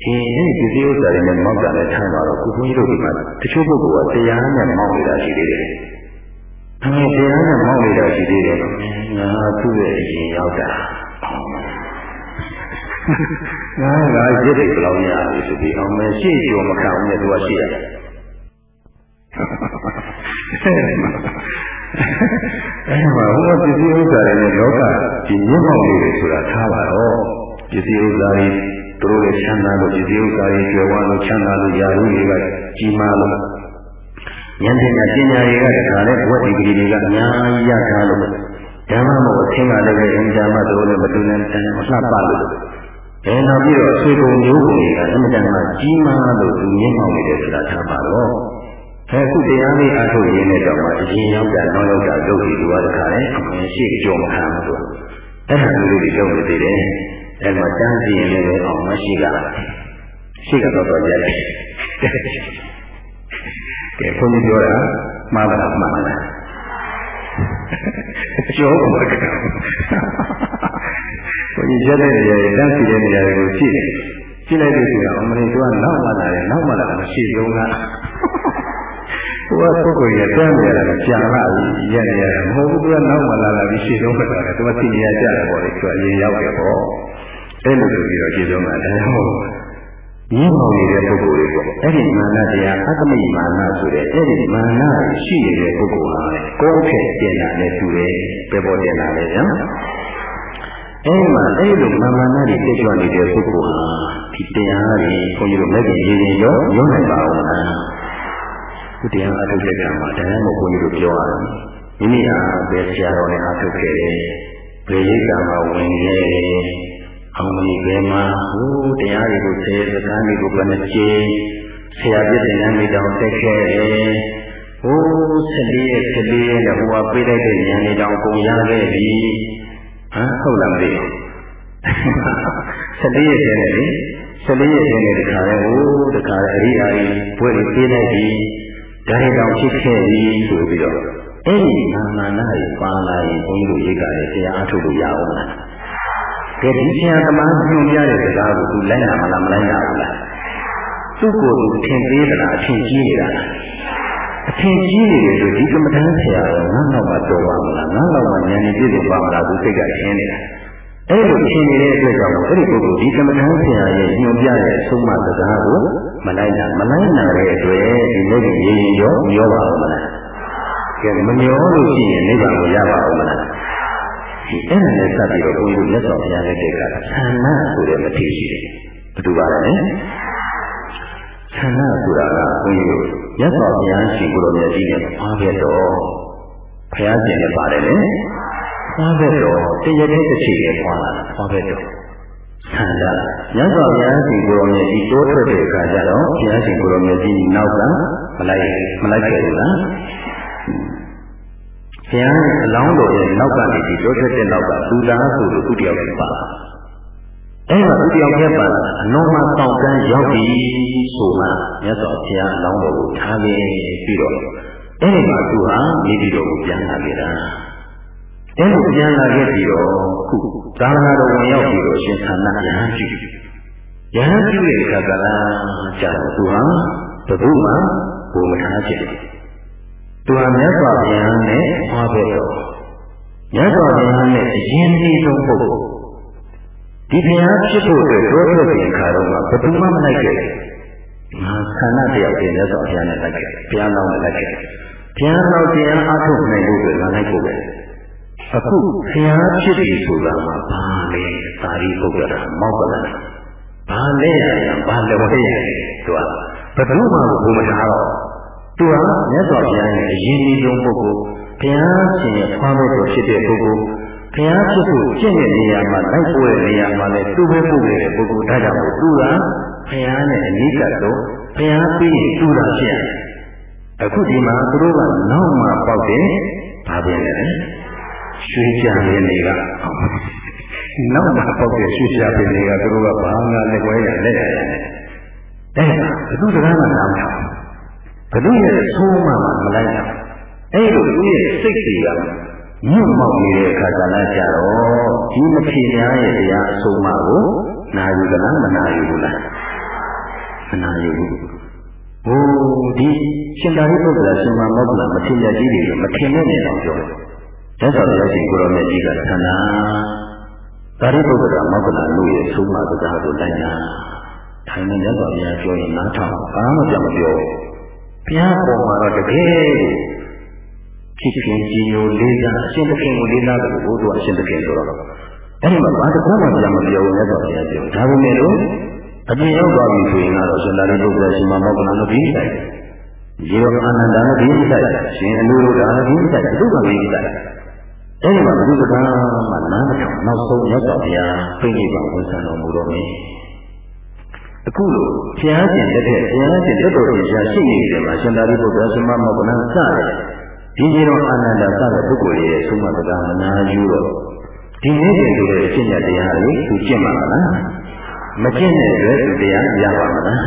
အေးအဲ့ဒီပစ္စည်းဥစ္စာတွေနဲ့မောက်တာနဲ့ထားပါတော့ကိုဘုန်းကြီးတို့ဒီမှာတချို့ပုဂ္ဂိုလ်ကတရားနဲ့မောက်နေတာရှိသေးတယ်။အဲတရားနဲ့မောက်နေတာရှိသေးတယ်။ငါသူ့ရဲ့အရင်ရောက်တာငါကရစ်တယ်ကြောင်ရပြီဆိုပြီးအောင်မယ်ရှေ့ကျော်မခံအောင်နဲ့သူကရှိရတယ် အဲဒီမှာဟိုပစ္စည်းဥစ္စာတွေနဲ့လောကဒီမြင့်မောက်လေးတွေဆိုတာထားပါတော့ပစ္စည်းဥစ္စာတွေသူတို့ရဲ့ချမ်းသာလို့ပစ္စည်းဥစ္စာတွေကျွယ်ဝလို့ချမ်းသာလို့ယာရုတွေကကြီးမားလို့ဉာဏ်ပညာပညာတွေကတခါလဲဘဝဒီဂရီတွေကအများကြီးရထားလို့ဓမ္မမို့အသင်္ကလည်းပဲအင်တာမတို့လည်းမတူနဲ့တန်မလှပလို့အဲနောက်ပြီးတော့ဆွေကုန်မျိုးပုံတွေကအမှန်တန်မှကြီးမားလို့သူမြင့်မောက်နေတယ်ဆိုတာထားပါတော့ အဲခုတရားလေးအထုတ်ရင်းနဲ့တော့မှအရင်ရောက်တာနောက်ရောက်တာလုပ်ပြီးသူကတခါလဲအရင်ရှိကြောမခံဘူးသူအဲ့ဒါမျိုးလေးတွေလုပ်နေသေးတယ်အဲ့မှာတန်းစီရင်လည်းအောင်မရှိကရှိကတော့တော့ရတယ်ကဲဘုန်းကြီးပြောတာမှားတာမှားတာကျော်မကဘုန်းကြီးရက်တဲ့နေရာတန်းစီတဲ့နေရာတွေကိုကြည့်တယ်ကြည့်လိုက်လို့ရှိရင်အမလေးကနောက်မှလာတယ်နောက်မှလာတာမရှိဆုံးက ဟိုကပုဂ္ဂိုလ်ရတန်းနေရတာကြာလာပြီရက်နေရတာမဟုတ်ဘူးသူကနောက်မှလာလာပြီးရှိဆုံးပဲသူကသိနေရကြတယ်ပေါ့လေသူကအရင်ရောက်တယ်ပေါ့အဲ့လိုဆိုပြီးတော့ရှိဆုံးတာဒါကြောင့်ရင်းမောင်နေတဲ့ပုဂ္ဂိုလ်တွေပေါ့အဲ့ဒီမာနတရားအတ္တမိမာနဆိုတဲ့အဲ့ဒီမာနရှိနေတဲ့ပုဂ္ဂိုလ်ဟာကိုယ်ထက်တင်တာနဲ့တူတယ်ပဲပေါ်တင်တာလေဗျာအဲ့မှာအဲ့လိုမာမနာတွေတက်ကြွနေတဲ့ပုဂ္ဂိုလ်ဟာဒီတရားတွေဘုန်းကြီးတို့လက်ကျင်ရင်းရောရုံးနိုင်ပါဦးလား ဒီတရားအထုတ်တဲ့ကံမှာတရားမို့ဘုန်းကြီးတို့ပြောရတယ်မိမိဟာပဲဆရာတော်နဲ့အထုတ်ခဲ့တယ်ဘယ်ရိပ်ကံမှာဝင်ခဲ့တယ်အောင်မီဘယ်မှာဟိုတရားတွေကိုဆယ်စကားတွေကိုဘယ်နှကြိမ်ဆရာပြည့်တဲ့ဉာဏ်တွေတောင်တက်ခဲ့တယ်ဟို14ရက်14ရက်နဲ့ဟိုကပြေးလိုက်တဲ့ဉာဏ်တွေတောင်ကုန်ရခဲ့ပြီဟမ်ဟုတ်လားမသိဘူး14ရက်တည်းနဲ့လေ14ရက်တည်းနဲ့တခါလဲဟိုတခါလဲအရိယာကြီးဘွဲတွေပြေးလိုက်ပြီ ဒါတွေတောင်ဖြစ်ခဲ့ပြီဆိုပြီးတော့အဲ့ဒီနာမနာကြီးပါလာရင်ဘုန်းကြီးတို့ရိတ်ကလည်းတရားအထုတ်လို့ရအောင်လားကဲဒီဆရာသမားညွှန်ပြတဲ့စကားကိုသူလိုက်နာမလားမလိုက်နာဘူးလားသူ့ကိုယ်သူထင်သေးသလားအထင်ကြီးနေတာလားအထင်ကြီးနေတယ်ဆိုဒီကမ္မဋ္ဌာန်းဆရာကငါ့နောက်မှာတော်ပါမလားငါ့နောက်မှာဉာဏ်နဲ့ပြည့်စုံပါမလားသူစိတ်ကထင်နေတာ အဲ့လိုထင်နေတဲ့အတွက်ကြောင့်အဲ့ဒီပုဂ္ဂိုလ်ဒီကမ္မဋ္ဌာန်းဆရာရဲ့ညွှန်ပြတဲ့အဆုံးအမစကားကိုမလိုက်နာမလိုက်နာတဲ့အတွက်ဒီလိုကြီးရေရင်ရောမျောပါဦးမလားကဲမမျောလို့ရှိရင်နိဗ္ဗာန်ကိုရပါဦးမလားဒီအဲ့ဒါနဲ့စပ်ပြီးတော့ဘုန်းကြီးမြတ်စွာဘုရားရဲ့တေကဌာနဆိုတဲ့မထေရှိတယ်ဘယ်သူပါလဲဌာနဆိုတာကဘုန်းကြီးတို့မြတ်စွာဘုရားရှင်ကိုယ်တော်မြတ်ကြီးနဲ့အားပဲတော့ဘုရားရှင်နဲ့ပါတယ်လေ အားပဲတော့တရားတဲ့တစ်ချိန်နဲ့ပွားလာအားပဲတော့ဆန္ဒမြတ်စွာဘုရားရှင်ကိုယ်တော်မြတ်ကြီးတိုးထွက်တဲ့အခါကျတော့ဘုရားရှင်ကိုယ်တော်မြတ်ကြီးနောက်ကမလိုက်မလိုက်ခဲ့ဘူးလားဘုရားအလောင်းတော်ရဲ့နောက်ကနေဒီတိုးထွက်တဲ့နောက်ကလူသားဆိုလို့သူတယောက်လည်းပါအဲ့တော့သူတယောက်လည်းပါအလုံးမတောင်းတန်းရောက်ပြီဆိုမှမြတ်စွာဘုရားအလောင်းတော်ကိုထားခဲ့ပြီးတော့အဲ့ဒီမှာသူဟာမိမိတို့ကိုပြန်လာခဲ့တာ အဲ့လိုပြန်လာခဲ့ပြီးတော့ခုသာသနာတော်ဝင်ရောက်ပြီးတော့ရှင်သာနာရဟန်းပြုရဟန်းပြုတဲ့အခါကလည်းကြာတော့သူဟာဘုသူမှဘုံမထားခြင်းသူဟာမြတ်စွာဘုရားနဲ့ဟောခဲ့တော့မြတ်စွာဘုရားနဲ့အရင်ကြီးဆုံးပုဂ္ဂိုလ်ဒီဘုရားဖြစ်ဖို့အတွက်တောထွက်တဲ့အခါတော့ဘယ်သူမှမလိုက်ခဲ့ငါခန္ဓာတယောက်တည်းမြတ်စွာဘုရားနဲ့လိုက်ခဲ့ဘုရားတော်နဲ့လိုက်ခဲ့ဘုရားတော်တရားအားထုတ်နိုင်ဖို့အတွက်ငါလိုက်ဖို့ပဲ အခုဘုရားဖြစ်ပြီဆိုတာမှာဘာလဲသာရိပုတ္တရာမောက္ကလဘာလဲရရင်ဘာလဲဝဲရသူကဘယ်သူမှဘုမထားတော့သူဟာမြတ်စွာဘုရားရဲ့အရင်ကြီးဆုံးပုဂ္ဂိုလ်ဘုရားရှင်ရဲ့ဖွားဖို့တော်ဖြစ်တဲ့ပုဂ္ဂိုလ်ဘုရားဖြစ်ဖို့ကျင့်တဲ့နေရာမှာလိုက်ပို့တဲ့နေရာမှာလည်းသူ့ပဲပို့ခဲ့တဲ့ပုဂ္ဂိုလ်ဒါကြောင့်သူကဘုရားနဲ့အနိကတော့ဘုရားပြီးရင်သူ့တာဖြစ်ရတယ်အခုဒီမှာသူတို့ကနောက်မှပေါက်တယ်ဘာဖြစ်လဲ ရွှေကြံရင်းတွေကနောက်မှပေါက်တဲ့ရွှေကြံရင်းတွေကသူတို့ကဘာငါလက်ွဲရလက်ရရတယ်အဲဘုသူစကားမှနားမထောင်ဘသူရဲ့သိုးမှမလိုက်တာအဲ့လိုသူရဲ့စိတ်တွေကညှို့မောက်နေတဲ့အခါကလည်းကြတော့ဒီမဖြေများရဲ့တရားအဆုံးအမကိုနာယူကလားမနာယူဘူးလားမနာယူဘူးဟိုဒီရှင်သာရိပုတ္တရာရှင်မမောက္ခလာမထေရကြီးတွေကမထင်နဲ့နေတော့ပြောတယ်။ သက်တော်ရရှိကိုရောမြတ်ကြီးကသန္တာသာရိပုတ္တရာမောက္ခလာလူရဲ့ဆုံးမစကားကိုလိုက်နာထိုင်နေရတော့ဘုရားပြောရင်နားထောင်ဘာမှကြမပြောဘုရားပေါ်မှာတော့တကယ်ဖြစ်ခြင်းကြီးညိုလေးစားအရှင်သခင်ကိုလေးစားတယ်ဘုရားအရှင်သခင်ဆိုတော့အဲ့ဒီမှာဘာတစ်ခုမှကြမပြောဘူးလည်းတော့ဘုရားပြောဒါပေမဲ့လို့အပြင်ရောက်သွားပြီဆိုရင်တော့ရှင်သာရိပုတ္တရာရှင်မမောက္ခလာတို့ပြီးတယ်ရေရောအာနန္ဒာနဲ့ပြီးတယ်ရှင်အနုရုဒ္ဓနဲ့ပြီးတယ်သူကပြီးတယ် အဲ့ဒီမှာဘုရားကမှနားမထောင်နောက်ဆုံးရတော့ဘုရားပြိဋိဘဝန်ဆံတော်မူတော့မယ်အခုလိုဘုရားရှင်လက်ထက်ဘုရားရှင်လက်တော်ရှင်ရှားရှိနေတယ်မှာရှင်သာရိပုတ္တရာရှင်မမောက္ခလာစတယ်ဒီကြီးတော်အာနန္ဒာစတဲ့ပုဂ္ဂိုလ်ရဲ့ဆုံးမတရားမနာယူတော့ဒီနေ့တည်းဆိုတဲ့အကျင့်တရားလေးသူကျင့်မှာလားမကျင့်တဲ့အတွက်သူတရားရပါမလား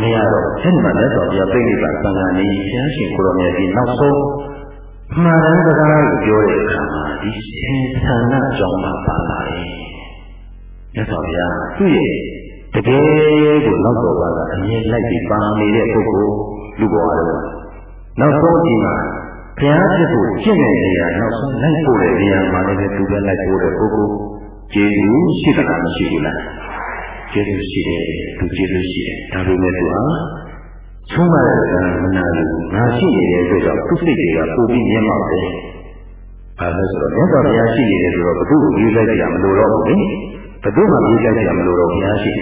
မရတော့အဲ့ဒီမှာလက်တော်ပြပြိဋိဘသံဃာနေဘုရားရှင်ကိုရောမြတ်ကြီးနောက်ဆုံး မှန်တယ်စကားကိုပြောတဲ့အခါမှာဒီရှင်သန္နကြောင့်မှပါလာတယ်မြတ်စွာဘုရားသူ့ရဲ့တကယ်ကိုနောက်တော်ကအမြင်လိုက်ပြီးပါနေတဲ့ပုဂ္ဂိုလ်လူဘဝတော့နောက်ဆုံးဒီမှာဘုရားဖြစ်ဖို့ကျင့်တဲ့နေရာနောက်ဆုံးလိုက်ဖို့တဲ့နေရာမှာလည်းသူပဲလိုက်ဖို့တဲ့ပုဂ္ဂိုလ်ကျေးဇူးရှိတာမရှိဘူးလားကျေးဇူးရှိတယ်သူကျေးဇူးရှိတယ်ဒါပေမဲ့သူဟာ ဆုံးမတဲ့ကမနာဘူးငါရှိနေတဲ့အတွက်ကြောင့်သူစိတ်တွေကပိုပြီးမြင်ပါပဲအဲဒါဆိုတော့မြတ်စွာဘုရားရှိနေတယ်ဆိုတော့ဘုသူ့ကိုယူလိုက်ကြမလို့တော့ဘူးလေဘသူမှယူလိုက်ကြမလို့တော့ဘုရားရှိ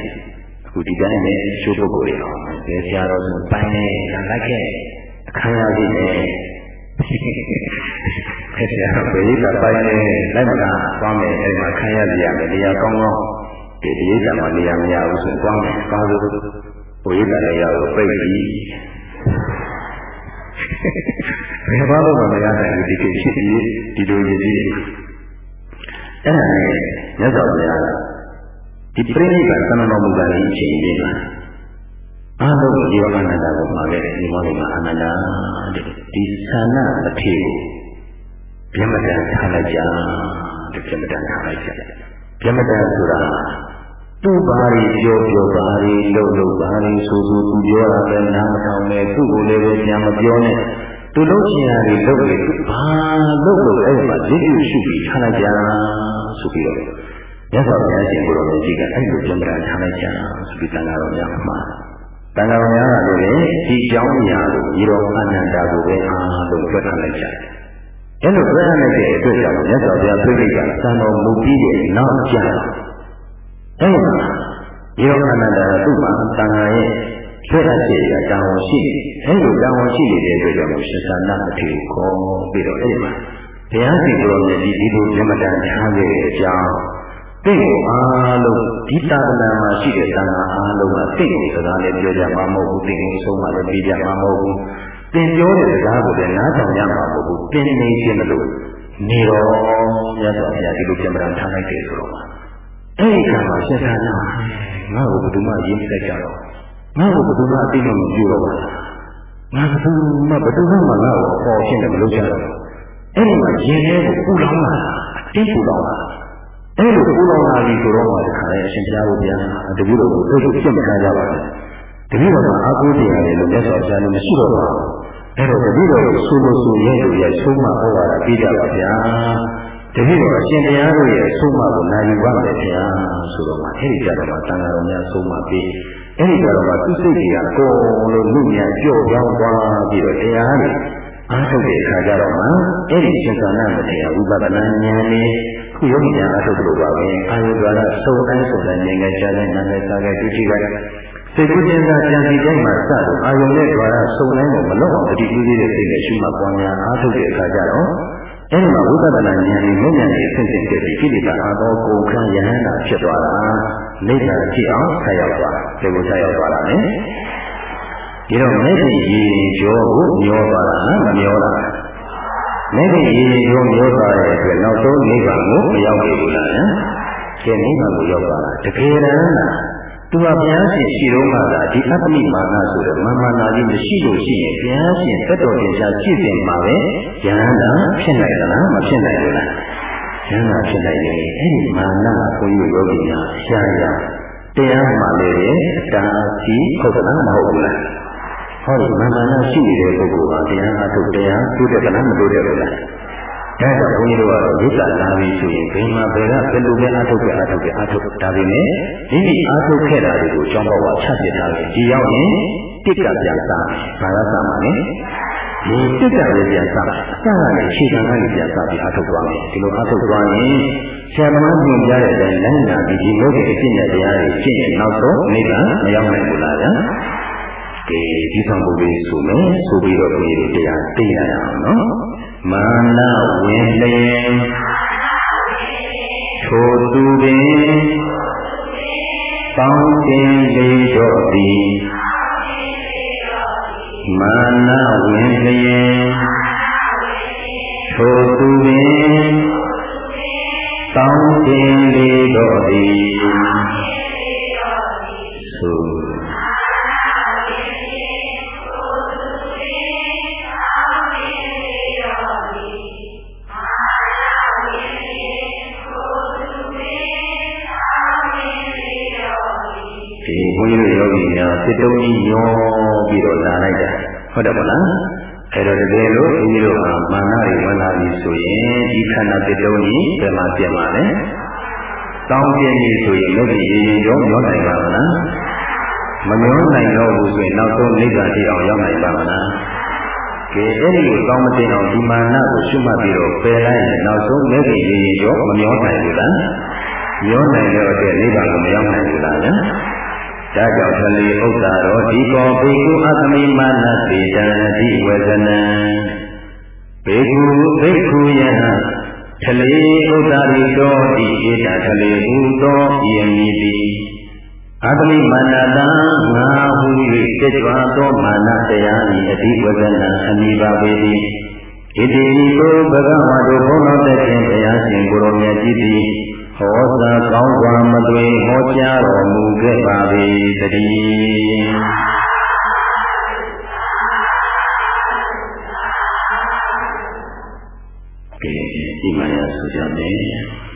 အခုဒီတိုင်းနဲ့ရှိုးပုဂ္ဂိုလ်တွေဟောဘယ်ဆရာတော်ဆိုပိုင်းနေလိုက်ခဲ့အခမ်းအနားကြီးနဲ့အဲ့ဆရာဘယ်ကပိုင်းနေလိုက်မလားသွားမယ်အဲ့မှာခံရကြရမယ်တရားကောင်းကောင်းဒီတိရိစ္ဆာန်မှာနေရာမရဘူးဆိုသွားမယ်ကောင်းလို့ ဘုရားလည်းရတော့ပြိတ်ပြီဘယ်ဘာလို့မရနိုင်ဘူးဒီကိစ္စဒီဒီလိုရည်ကြီးအဲ့ဒါနဲ့မြတ်စွာဘုရားဒီပြိဋိဘသမဏောမူကလည်းအချိန်လေးပါအားလုံးဒီဝကနန္ဒကိုမှာခဲ့တယ်ဒီမောလေးမှာအနန္ဒတဲ့ဒီသန္နအထေကိုပြမတန်ထားလိုက်ကြတဲ့ပြမတန်ထားလိုက်ကြပြမတန်ဆိုတာ သူ့ဘာတွေပြောပြောဘာတွေလုပ်လုပ်ဘာတွေဆိုဆိုသူပြောတာပဲနားမထောင်နဲ့သူ့ကိုလည်းပဲပြန်မပြောနဲ့သူလုပ်ချင်တာတွေလုပ်လေသူဘာလုပ်လို့အဲ့မှာရည်ရည်ရှိပြီးထားလိုက်ကြဆိုပြီးတော့မြတ်စွာဘုရားရှင်ကိုယ်တော်ကြီးကအဲ့လိုပြမတန်ထားလိုက်ကြဆိုပြီးတန်ခါတော်များမှာတန်ခါတော်များကလည်းဒီကြောင်းညာကိုဒီတော်အနန္တာကိုပဲအားလုံးပြတ်ထားလိုက်ကြတယ်အဲ့လိုပြတ်ထားလိုက်တဲ့အတွက်ကြောင့်မြတ်စွာဘုရားပြိဋိကသံတော်မူပြီးတဲ့နောက်ကျ အဲ့ဒါဒီရောအနန္တသူ့မှာတန်ခါရဲ့ဆွဲရရှိရတာဝန်ရှိအဲ့လိုတာဝန်ရှိနေတဲ့အတွက်ကြောင့်ရှင်သာနာအထေခေါ်ပြီးတော့အဲ့မှာဘုရားရှင်ကိုယ်တော်မြတ်ဒီလိုမြမတန်ထားခဲ့တဲ့အကြောင်းတိတ်ကိုအားလုံးဒီတာသနာမှာရှိတဲ့တန်ခါအားလုံးကတိတ်ကိုစကားလည်းပြောကြမှာမဟုတ်ဘူးတိတ်ကိုဆုံးမှလည်းပြကြမှာမဟုတ်ဘူးသင်ပြောတဲ့စကားကိုလည်းနားထောင်ကြမှာမဟုတ်ဘူးသင်နေခြင်းမလို့နေတော့မြတ်စွာဘုရားဒီလိုပြန်ပြန်ထားလိုက်တယ်ဆိုတော့ အဲ့ဒီကမှာရှင်သာနာငါ့ကိုဘယ်သူမှရင်းမသက်ကြတော့ငါ့ကိုဘယ်သူမှအသိမှမပြုတော့ဘူးငါဘယ်သူမှဘယ်သူမှငါ့ကိုပေါ်ရှင်းတယ်မလုပ်ကြတော့အဲ့ဒီမှာရင်ထဲကိုပူလောင်လာအတင်းပူလောင်လာအဲ့လိုပူလောင်လာပြီဆိုတော့မှတခါလေအရှင်ဘုရားကိုဗျာတပည့်တော်ကိုသိသိဖြစ်မခံကြပါဘူးတပည့်တော်ကအာကိုတရားလေလို့မြတ်စွာဘုရားလည်းမရှိတော့ပါဘူးအဲ့တော့တပည့်တော်ကိုဆိုလို့ဆိုရဲလို့ရဆုံးမဟောတာပြီးကြပါဗျာ တပည့်တော်အရှင်တရားတို့ရဲ့ဆုံးမကိုနိုင်ယူပါမယ်ဗျာဆိုတော့မှအဲ့ဒီကြတော့မှတန်ဃာတော်များဆုံးမပြီးအဲ့ဒီကြတော့မှသူစိတ်ကြီးကကောလို့လူများကြော့ကြောင်းသွားပြီးတော့တရားတွေအားထုတ်တဲ့အခါကျတော့မှအဲ့ဒီရှင်သာနာမတရားဝိပဿနာဉာဏ်နဲ့ခုယောဂီများအားထုတ်လို့ပါပဲအာယုဒ္ဓရစုံတိုင်းစုံတိုင်းဉာဏ်ကကြားတဲ့နာမည်စားတဲ့ဒုတိယကစိတ်ကူးကျင်သာကြံစီတိုင်းမှာစလို့အာယုန်နဲ့ကြွားရစုံတိုင်းကိုမလွတ်အောင်တတိပြုသေးတဲ့စိတ်နဲ့ရှုမှတ်ပွားများအားထုတ်တဲ့အခါကျတော့ အဲဒီမှာဝိပဿနာဉာဏ်နဲ့ဉာဏ်နဲ့ဆင့်ဆင့်ဖြစ်ပြီးကိလေသာအသောကိုခံယဟန္တာဖြစ်သွားတာနိဗ္ဗာန်ဖြစ်အောင်ဆက်ရောက်သွားတာဒီကိုဆက်ရောက်သွားတာလေဒီတော့မဲ့ဒီရေကျော်ကိုမျောသွားတာမမျောတာမဲ့ဒီရေကျော်မျောသွားတဲ့အတွက်နောက်ဆုံးနိဗ္ဗာန်ကိုမရောက်ဘူးလားကျင့်နိဗ္ဗာန်ကိုရောက်သွားတာတကယ်တမ်း သူကဘုရားရှင်ရှိတော့မှသာဒီအတ္တိမာနဆိုတဲ့မာမနာကြီးမရှိလို့ရှိရင်ဘုရားရှင်တတ်တော်တင်ရှားရှိစဉ်မှာပဲယန္တာဖြစ်နိုင်သလားမဖြစ်နိုင်ဘူးလားယန္တာဖြစ်နိုင်ရင်အဲ့ဒီမာနကိုဘုရားယောဂီများရှားရတရားမှလည်းအတားစီဟုတ်သလားမဟုတ်ဘူးလားဟောဒီမာမနာရှိနေတဲ့ပုဂ္ဂိုလ်ဟာတရားအထုတ်တရားတိုးတဲ့ကလားမတိုးတဲ့ဘူးလား ဒါကြောင့်ဘုန်းကြီးတို့ကတော့ဝိသလာပြီဆိုရင်ဘယ်မှာဘယ်ကဘယ်လိုပဲအထုတ်ကြအထုတ်ကြအထုတ်ဒါပေမဲ့ဒီဒီအထုတ်ခဲ့တာတွေကိုကြောင်းပေါ်ကချပြထားတယ်ဒီရောက်ရင်တိတ်ကပြန်စားဘာသာစားမှာလဲဒီတိတ်ကလည်းပြန်စားအစကနေခြေခံကနေပြန်စားပြီးအထုတ်သွားမယ်ဒီလိုအထုတ်သွားရင်ဆရာသမားညွှန်ကြားတဲ့အတိုင်းလမ်းညာပြီးဒီလောကအဖြစ်နဲ့တရားတွေရှင်းရင်နောက်ဆုံးနိဗ္ဗာန်မရောက်နိုင်ဘူးလားဗျာကဲဒီဆောင်ပုဒ်လေးဆိုမယ်ဆိုပြီးတော့ဘုရားတရားသိရအောင်နော် မာနဝင်လျင်ထိုသူပင်ပေါင်းတင်လေးတော့သည်မာနဝင်လျင်ထိုသူပင်ပေါင်းတင်လေးတော့သည်သို့ စစ်တုံးကြီးညောပြီးတော့လာလိုက်တာဟုတ်တယ်မလားအဲ့တော့တကယ်လို့ဘုန်းကြီးတို့ဟာမာနတွေဝင်လာပြီဆိုရင်ဒီခန္ဓာစစ်တုံးကြီးဘယ်မှာပြတ်မှာလဲတောင်းပြင်းပြီဆိုရင်လုပ်ပြီးရင်ရင်ရောမျောနိုင်ပါမလားမမျောနိုင်တော့ဘူးဆိုရင်နောက်ဆုံးနိဗ္ဗာန်တိအောင်ရောက်နိုင်ပါမလားကဲအဲ့ဒီလိုကောင်းမတင်အောင်ဒီမာနကိုရှုမှတ်ပြီးတော့ပယ်လိုက်ရင်နောက်ဆုံးမဲ့ကြီးရင်ရောမမျောနိုင်ဘူးလားမျောနိုင်တော့တဲ့နိဗ္ဗာန်ကိုမရောက်နိုင်ဘူးလားဗျာ ဒါကြောင့်သလေဥစ္စာရောဒီကောဘေကုအသမိမာနတိတံဒီဝေဒနံဘေကုဘိက္ခုယဟသလေဥစ္စာရိတောဒီဧတသလေဟူသောယမိတိအသမိမာနတံငါဟူ၍စိတ်စွာသောမာနတရားဤအဒီဝေဒနံအနိပါပေတိဣတိကိုဘဂဝါတို့ဘုန်းတော်တဲ့ဘုရားရှင်ကိုရောမြတ်ကြီးသည် ဟောသာကောင်းစွာမသွေဟောကြားတော်မူခဲ့ပါ၏တည်းဒီမှာရဆိုကြမယ်